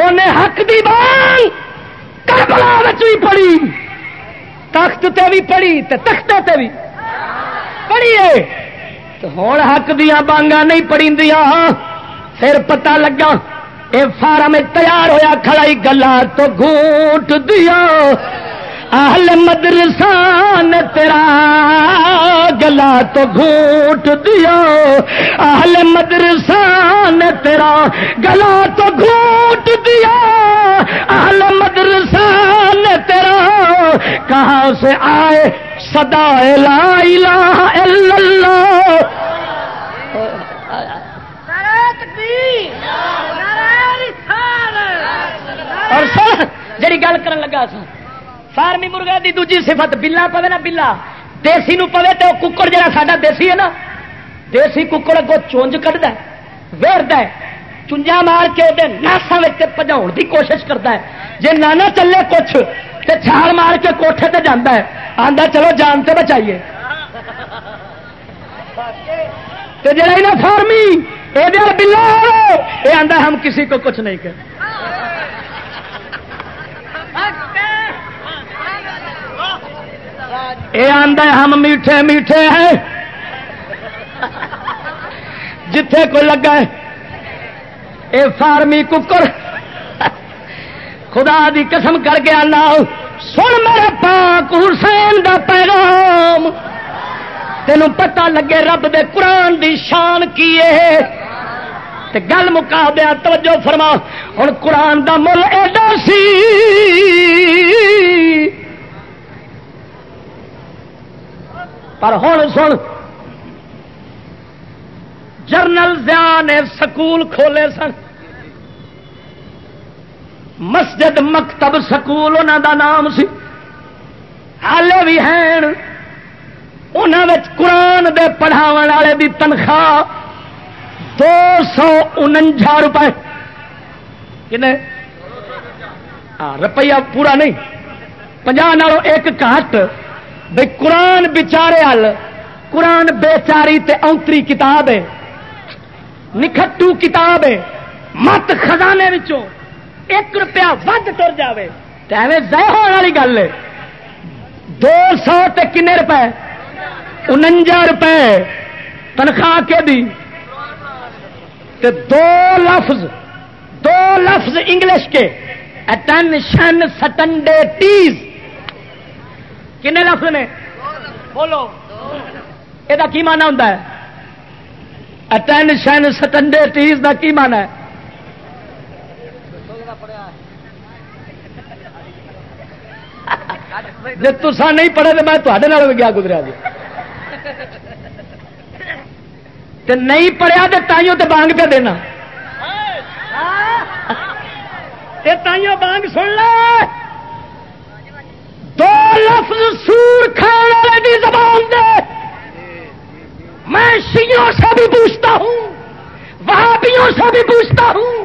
انہیں حق دی بانگ کربلا بھی پڑی۔ تخت تے بھی پڑی تے تختے تے بھی پڑی ہے ہوں حق دیا بانگا نہیں پڑی پھر پتا لگا اے فارم تیار ہویا، کھڑائی گلا تو گھونٹ دیا۔ اہل مدرسان تیرا گلا تو گھونٹ دیا اہل مدرسان تیرا گلا تو گھونٹ دیا اہل مدرسان تیرا کہاں سے آئے؟ سدا لا الہ الا اللہ۔ اور سر جی گل کر لگا سا فارمی مرغا دی دوجی صفت بلا پوے نا بلا دیسی نو پوے تو ککڑ جا سا دیسی ہے نا دیسی ککڑ اگو چونج کھد ویرد چنجا مار کے ناسا پجاؤ کی کوشش کرتا ہے جی نانا چلے کچھ تو چھال مار کے کوٹھے تے جانا ہے آدھا چلو جان سے بچائیے تو جا فارمی یہ بلا یہ آتا ہم کسی کو کچھ نہیں کر یہ آدھا ہم میٹھے میٹھے ہیں۔ جتھے کو لگا ہے، اے فارمی ککر خدا دی قسم کر کے آنا۔ سن میرے پاک حسین دا پیغام۔ تینوں پتہ لگے رب دے قرآن دی شان کی گل مکا دیا توجہ فرما۔ ہوں قرآن دا مل ایڈا سی۔ پر ہوں سن۔ جرنل زیا نے سکول کھولے سن۔ مسجد مکتب سکول انہوں دا نام سی۔ ہالے بھی ہیں۔ انہوں قرآن دے پڑھاو والے دی تنخواہ دو سو انجا روپئے کن ہاں، روپیہ پورا نہیں۔ پناہ ایک کٹ بھائی قرآن بچارے ہل قرآن بےچاری اونتری کتاب ہے۔ نکھٹو کتاب ہے۔ مت خزانے ایک روپیہ ود تر جائے تو ایویں ضائع ہونے والی گل ہے۔ دو سو تے کنے روپے؟ انجا روپے۔ تنخواہ کے دی؟ تے دو لفظ دو لفظ انگلش کے۔ اٹینشن سٹنڈے ٹیز کنے لفظ نے؟ بولو۔ یہ کی مانا ہوں اٹینشن سٹنڈے ٹیز کا کی مانا ہے؟ جی تسا نہیں پڑھے تو میں جی۔ تے گیا گزرا جی۔ نہیں پڑھیا تو تائیوں تو بانگ پہ دینا۔ تائیوں بانگ سن لے! دو لفظ سور کھانے والے بھی زبان دے۔ میں شیوں سے بھی پوچھتا ہوں، وہابیوں سے بھی پوچھتا ہوں،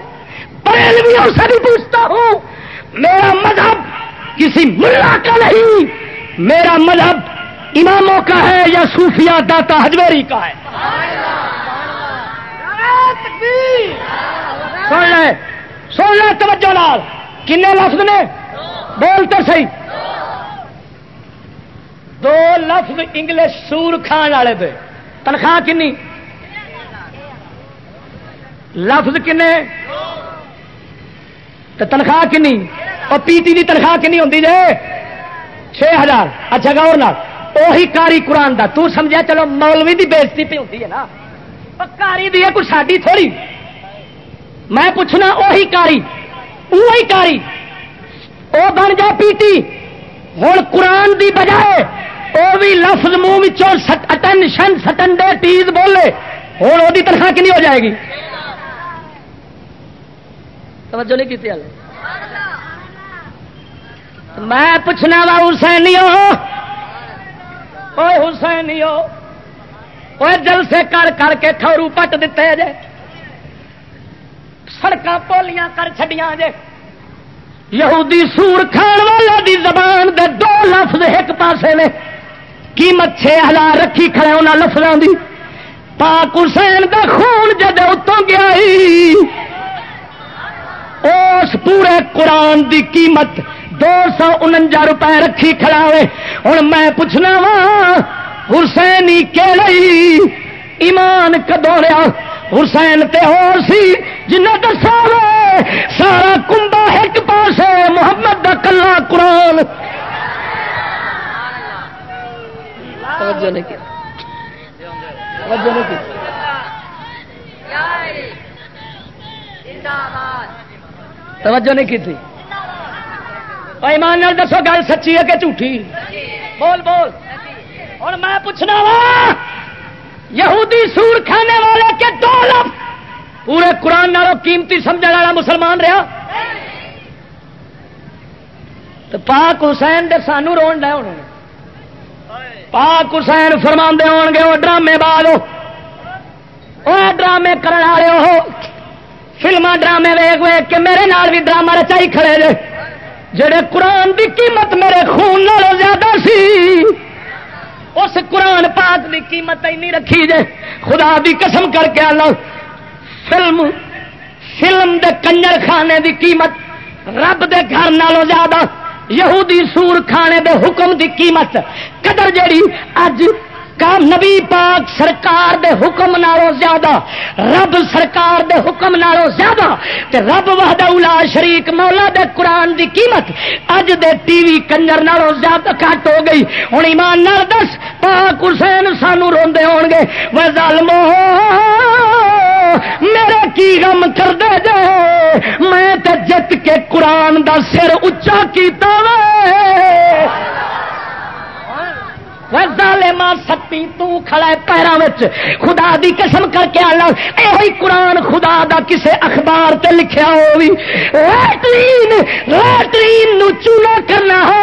بریلویوں سے بھی پوچھتا ہوں۔ میرا مذہب کسی ملا کا نہیں، میرا مذہب اماموں کا ہے یا صوفیہ داتا ہجویری کا ہے۔ سن لے سن لے، توجہ لال کن لفظ نے؟ بولتے صحیح۔ دو لفظ انگلش سور کھان والے دے۔ تنخواہ کنی؟ لفظ کنے؟ تنخواہ کنی؟ اور پی ٹی کی تنخواہ کنی ہوتی جی چھ ہزار۔ اچھا گور وہی کاری قرآن دا۔ تو سمجھا چلو مولوی دی بےزتی پہ ہوتی ہے نا۔ کاری دی ہے کوئی ساری تھوڑی۔ میں پوچھنا وہی کاری۔ وہی کاری۔ وہ بن جائے پی ٹی۔ ہوں قرآن دی بجائے وہ بھی لفظ منہ اٹینشن سٹنڈے ٹیز بولے۔ ہوں وہ تنخواہ کنی ہو جائے گی؟ توجہ نہیں کی میں پوچھنا وا حسین حسین جلسے کر کر کے کھورو پٹ دیتے جے۔ سڑک پولیاں کر چڈیاں جے۔ یہودی سور کھان والا دی زبان دے دو لفظ ایک پاسے نے۔ قیمت چھ ہزار رکھی کھڑے انہوں لفظوں دی۔ پاک حسین دا خون جد اتوں گیا اس پورے قرآن دی قیمت دو سو انجا روپئے رکھی کھڑا ہوئے۔ ہوں میں پوچھنا وا حسین کہ ایمان کدو رہا حسین تے اور سی جنہیں دسا سارا کمبا ایک پاس محمد دا کلا قرآن۔ توجہ نہیں کی۔ توجہ نہیں کی۔ توجہ نہیں کی تھی۔ ایمان نال دسو، گل سچی ہے کہ جھوٹھی بول بول۔ اور میں پوچھنا وا، یہودی سور کھانے والے کے دو لفظ پورے قرآن نالوں قیمتی سمجھ والا مسلمان رہا؟ تو پاک حسین دے سانو رو ڈے ہونے پاک حسین فرما ہو گے، وہ ڈرامے بعد وہ ڈرامے کرنے والے ہو۔ فلما ڈرامے ویگ ویگ کے میرے نال بھی ڈرامہ رچائی کھڑے جے جڑے قرآن دی قیمت میرے خون نالوں زیادہ سی، اس قرآن پاک دی قیمت ہی نہیں رکھی جے۔ خدا دی قسم کر کے آنا فلم فلم دے کنجر خانے دی قیمت رب دے گھر نالوں زیادہ۔ یہودی سور کھانے دے حکم دی قیمت۔ قدر جڑی اج کام نبی پاک سرکار دے حکم نالوں زیادہ، رب سرکار دے حکم نالوں زیادہ، تے رب وحدہ اولا شریک مولا دے قرآن دی قیمت اج دے ٹی وی کنجر نالوں زیادہ کٹ ہو گئی۔ ہوں ایمان نال دس، پاک حسین سانو روندے ہون گے۔ وہ ظالمو میرے کی غم کر دے جے؟ میں تے جت کے قرآن دا سر اچا کیتا وے۔ ماں ستی تڑا پیروں خدا دی قسم کر کے آنا یہ قرآن خدا دا کسے اخبار تے لکھیا ہوئی لٹرین چونا کرنا ہو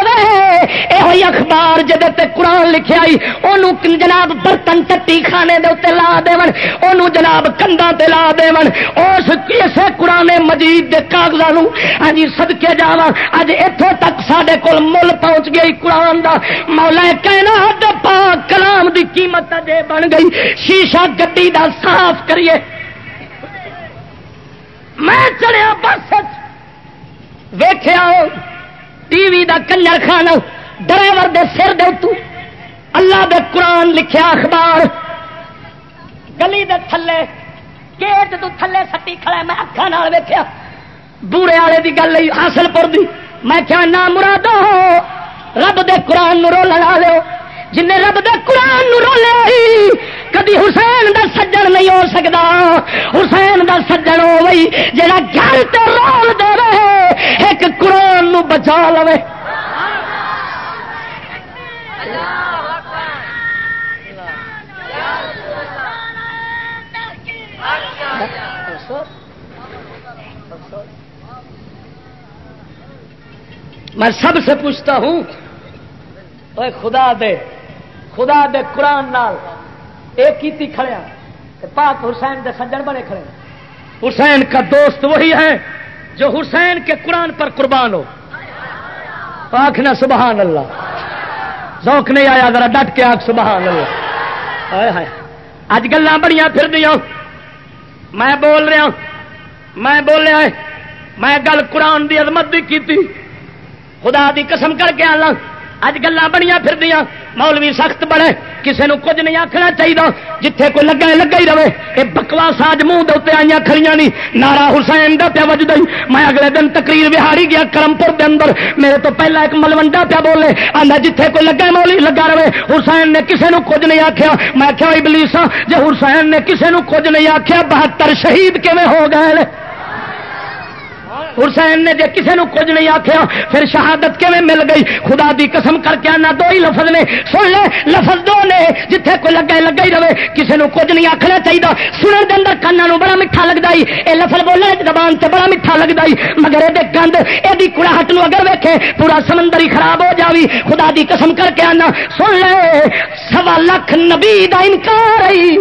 یہ اخبار جد قرآن لکھیا انہوں جناب برتن ٹٹی کھانے دے اتنے لا دون جناب کندا تے لا دون اس اسے قرآن مجید دے کاغذوں ہاں جی سدکے جا اج اتوں تک سڈے کول مل پہنچ گئی قرآن دا مولا کہنا پاک کلام دی قیمت جے بن گئی۔ شیشہ گڈی دا صاف کریے۔ میں چڑیا بس ویخیا ٹی وی دا کنجر خان ڈرائیور دے سر دے تو اللہ دے قرآن لکھیا اخبار۔ گلی دے تھلے۔ گیٹ تو تھلے سٹی کھڑا میں اکھا نال ویخیا بورے والے کی گل حاصل پور دی۔ میں کیا نہ مرادو رب دے قرآن نو رول لا لو جن رب دے قرآن نو رولے کدی حسین دا سجن نہیں ہو سکتا حسین دا سجن ہو گئی جا گل تو رول دے رہے، ایک قرآن نو بچا لو میں سب سے پوچھتا ہوں اے خدا دے خدا دے قرآن نال ایک کیتی کھڑیا پاک حسین دے سجن بنے کھڑے حسین کا دوست وہی ہے جو حسین کے قرآن پر قربان ہو۔ پاک نہ سبحان اللہ۔ ذوق نہیں آیا، ذرا ڈٹ کے آگ، سبحان اللہ۔ اج گلا بڑی پھر دیا میں بول رہا میں بولیا میں گل قرآن دی عظمت بھی کی خدا دی قسم کر کے آنا اج گلا بڑی پھر دیا مولوی سخت بڑے کسی نے کچھ نہیں آخنا چاہیے جتھے کوئی لگا لگا ہی رہے۔ یہ بکواس آج منہ دے آئی کھڑی نہیں نارا حسین کا پیا وجد میں اگلے دن تقریر بہاڑی گیا کرمپور کے اندر۔ میرے تو پہلا ایک ملوڈا پیا بولے۔ آدھا جتھے کوئی لگا مولی لگا رہے۔ حسین نے کسی نے کچھ نہیں آخیا میں کیا بلیسا جی حسین نے کسی نے کچھ نہیں آخیا بہتر شہید کیون ہو گئے حسین نے جی کسی نے کچھ نہیں آخیا پھر شہادت کیون مل گئی؟ خدا دی قسم کر کے آنا دو ہی لفظ نے۔ سن لے، لفظ دو نے، جتھے کوئی لگا لگا ہی رہے۔ کسی نے کچھ نہیں آخنا چاہیے سنن کے اندر کنا بڑا میٹھا لگتا ہی۔ یہ لفظ بولنے زبان سے بڑا میٹھا لگتا ہی۔ مگر یہ گند یہ کڑاہٹ اگر ویکے پورا سمندر ہی خراب ہو جاوی۔ خدا دی قسم کر کے آنا۔ سن لے، سوا لاکھ نبی دا انکار آئی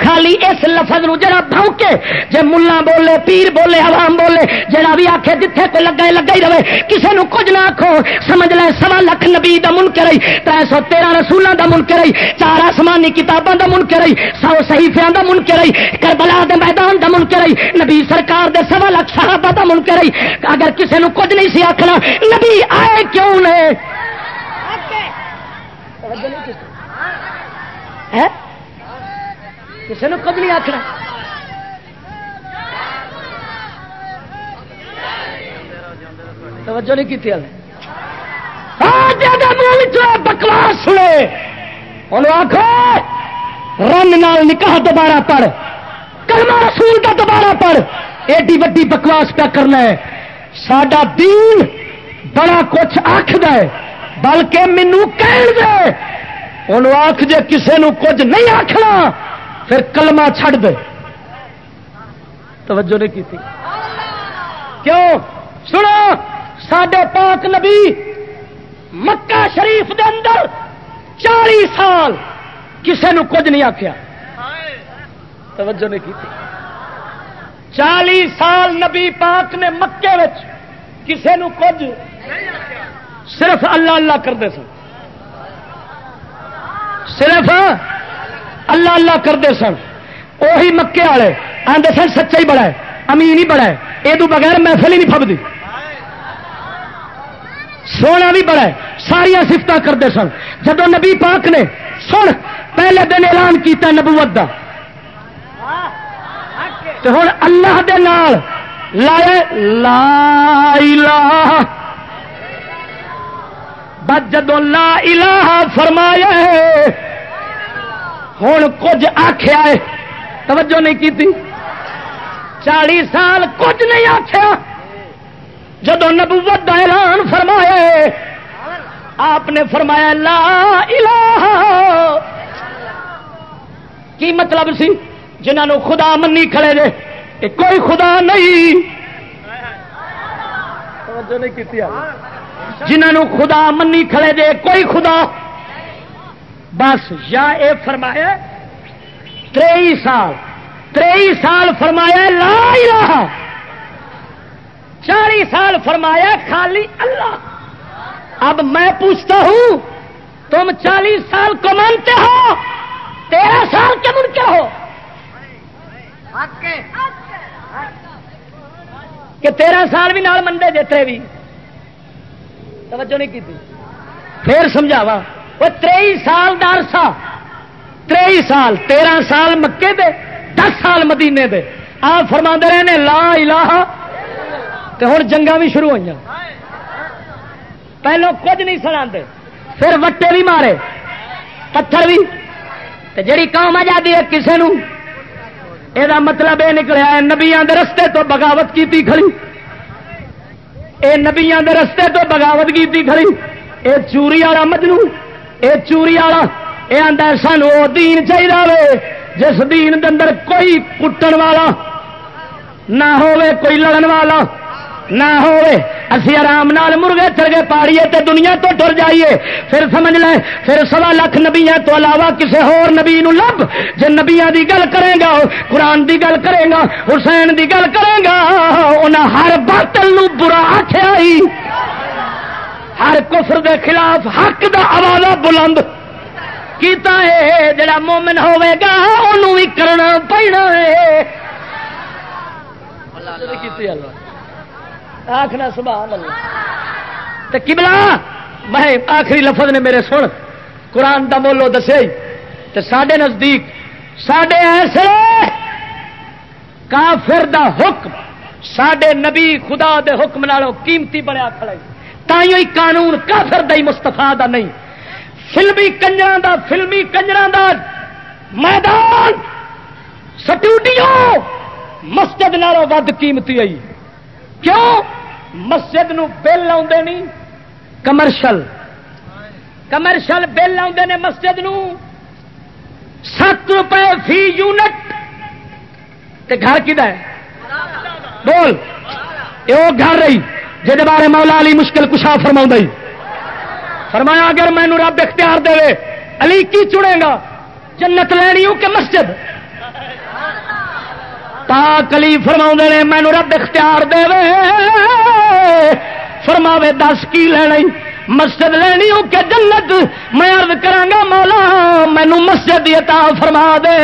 خالی اس لفظ نو جڑا بھونکے جے ملا بولے پیر بولے عوام بولے جڑا بھی آکھے جتھے کوئی لگا لگا ہی رہے کسے نو کچھ نہ آکھو سمجھ لے سوا لکھ نبی دا منکر ہی تر سو تیرہ رسولوں دا منکر ہی چار آسمانی کتاباں دا منکر ہی سو صحیفیاں دا منکر ہی کربلا دے میدان دا منکر ہی نبی سرکار دے سوا لکھ صحابہ دا منکر ہی اگر کسے نو کچھ نہیں سی آکھنا نبی آئے کیوں نے؟ ہے کسی نے کب نہیں آخنا توجہ نہیں کی ہاں، بکواس سنے انہوں آخو رن نال نکاح دوبارہ پڑھ، کلمہ رسول کا دوبارہ پڑھ، ایڈی وڈی بکواس پہ کرنا ہے۔ سڈا دین بڑا کچھ آخد بلکہ مینو کہہ دے، انہوں آخ جے کسے نو کچھ نہیں آخنا پھر کلمہ چھڑ دے۔ توجہ نہیں کی تھی۔ کیوں؟ سنو سڈے پاک نبی مکہ شریف دے اندر چالی سال کسے نو کچھ نہیں آخیا توجہ نہیں کی تھی۔ چالی سال نبی پاک نے مکے کسے نو کچھ صرف اللہ اللہ کرتے سن۔ صرف اللہ اللہ کرتے سن۔ وہی مکے والے آدھے سن سچا ہی بڑا ہے، امین ہی بڑا ہے۔ یہ بغیر محفل ہی نہیں فبدی سونا بھی بڑا ہے ساریا سفت کرتے سن۔ جب نبی پاک نے، سن، پہلے دن اعلان کیتا نبوت کا تو ہوں اللہ دے نال لائے لا الہ۔ بس جدو لا الہ فرمایا ہوں کچھ آخیا ہے۔ توجہ نہیں کی چالی سال کچھ نہیں آخیا جب نبوت کا اعلان فرمایا آپ نے فرمایا لا الہ۔ کی مطلب سی؟ جنہوں خدا منی کھڑے جے کوئی خدا نہیں۔ جنہوں خدا منی کھڑے جے کوئی خدا بس یا اے فرمایا تری سال تری سال فرمایا لا الہ۔ چالی سال فرمایا خالی اللہ۔ اب میں پوچھتا ہوں تم چالیس سال کو مانتے ہو؟ تیرہ سال کے من کیا ہو کہ تیرہ سال بھی نال منڈے دیتے بھی۔ توجہ نہیں کی پھر سمجھاوا وہ تری سال عرصہ تری سال، تیرہ سال مکے دے، دس سال مدینے دے۔ آپ فرما رہے ہیں لا الہ۔ تو ہوں جنگا بھی شروع ہوئی پہلو کچھ نہیں سنا پھر وٹے بھی مارے، پتھر بھی۔ جڑی قوم آزادی ہے کسی نو یہ مطلب یہ نکلیا نبیا رستے تو بغاوت کی کھڑی۔ اے نبیا رستے تو بغاوت کی کھڑی۔ اے چوری والا مجنو اے چوری والا یہ آتا سانو دین چاہیے جس دین اندر کوئی کٹن والا نہ کوئی لڑن والا نہ اسی آرام نال مرغے چرگے پاڑیے تے دنیا تو ٹر جائیے۔ پھر سمجھ لے، پھر سوا لاکھ نبیا تو علاوہ کسی ہور نبی نو لب جی نبیا دی گل کرے گا، قرآن دی گل کرے گا، حسین دی گل کرے گا انہیں ہر باطل نو برا آخیا ہر کفر دے خلاف حق دا آواز بلند کیتا ہے، جڑا مومن ہوے گا انہوں بھی کرنا پڑنا ہے۔ آخنا سبحان اللہ۔ تو کبلا میں آخری لفظ نے میرے سن، قرآن دا مولو دسے۔ تو سڈے نزدیک سڈے ایسے کافر دا حکم سڈے نبی خدا دے حکم نالوں قیمتی بنیا کھڑا تھی قانون کافر دا مستفا دا نہیں۔ فلمی کنجر دا، فلمی کنجر دا میدان، سٹوڈیو، مسجد نالوں ود قیمتی آئی۔ کیوں؟ مسجد نو بل آدھے نہیں، کمرشل۔ کمرشل بل آدھے نے مسجد نو۔ سات روپے فی یونٹ۔ تے گھر کدا ہے؟ بول۔ یہ گھر رہی۔ جہد بارے مولا علی مشکل کشا فرما فرمایا اگر مینو رب اختیار دے علی کی چنے گا؟ جنت لینی ہوں کہ مسجد؟ پاک علی فرما نے مینو رب اختیار دے فرماوے دس کی لینی؟ مسجد لینی ہوں کہ جنت؟ میں ارد کرا مولا، مینو مسجد عطا فرما دے۔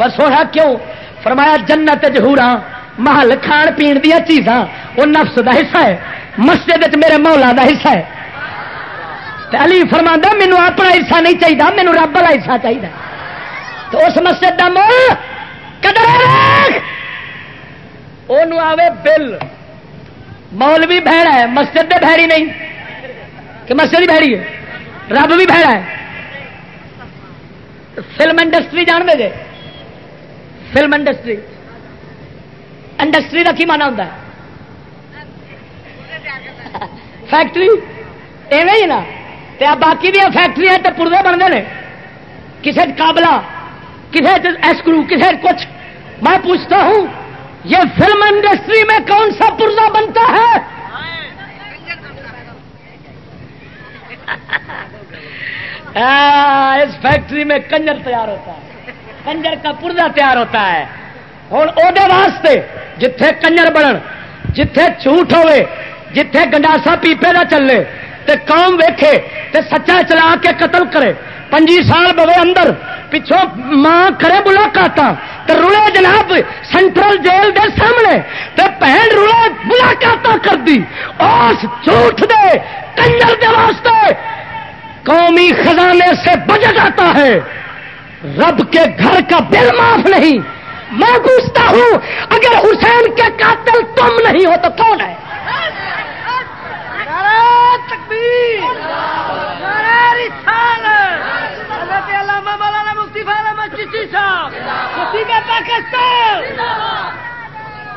بس ہوا کیوں؟ فرمایا جنت جہورا محل کھان پین دیا چیزاں وہ نفس دا حصہ ہے، مسجد میرے مولا دا حصہ ہے۔ علی فرما مینو اپنا حصہ نہیں چاہیے مینو رب والا حصہ چاہیے تو اس مسجد کا مول قدر آوے بل۔ مول بھی بہڑا ہے، مسجد بھی بہڑی نہیں۔ کہ مسجد ہی بہڑی ہے؟ رب بھی بہڑا ہے۔ فلم انڈسٹری جان دے فلم انڈسٹری انڈسٹری کا کی مانا ہوتا ہے فیکٹری ایویں ہی نا باقی دیا فیکٹری تو پورے بنتے ہیں کسی کابلا کسی ایسکرو کسی کچھ میں پوچھتا ہوں یہ فلم انڈسٹری میں کون سا پرزا بنتا ہے اس فیکٹری میں کنجر تیار ہوتا ہے کنجر کا پرزا تیار ہوتا ہے۔ ہوں وہ واسطے جتھے کنجر بنن جتھے جھوٹ ہوے جتھے گنڈاسا پیپے کا چلے، تے قوم ویکھے، تے سچا چلا کے قتل کرے۔ پنجی سال بوے اندر پچھوں ماں کرے ملاقات رلے جناب سینٹرل جیل دے سامنے، تے پہن رلے ملاقات کر دی۔ اس جھوٹ دے کنجر دے واسطے قومی خزانے سے بجٹ آتا ہے۔ رب کے گھر کا بل معاف نہیں۔ میں پوچھتا ہوں اگر حسین کے قاتل تم نہیں ہو تو کون ہے؟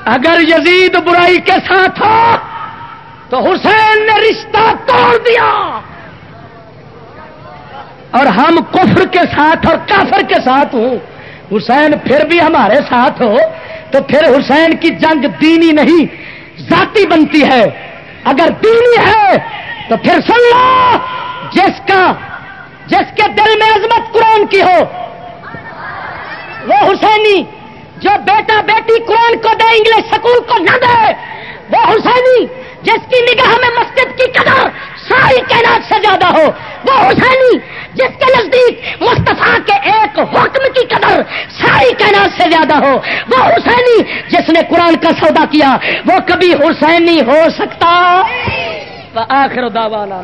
اگر یزید برائی کے ساتھ ہو تو حسین نے رشتہ توڑ دیا۔ اور ہم کفر کے ساتھ اور کافر کے ساتھ ہوں۔ حسین پھر بھی ہمارے ساتھ ہو، تو پھر حسین کی جنگ دینی نہیں، ذاتی بنتی ہے۔ اگر دینی ہے، تو پھر سن لو، جس کا، جس کے دل میں عظمت قرآن کی ہو، وہ حسینی، جو بیٹا بیٹی قرآن کو دے، انگلش سکول کو نہ دے، وہ حسینی، جس کی نگاہ میں مسجد کی قدر ساری کائنات سے زیادہ ہو۔ وہ حسینی جس کے نزدیک مستفا کے ایک حکم کی قدر ساری کائنات سے زیادہ ہو۔ وہ حسینی جس نے قرآن کا سودا کیا، وہ کبھی حسینی ہو سکتا۔ آخر دعوانا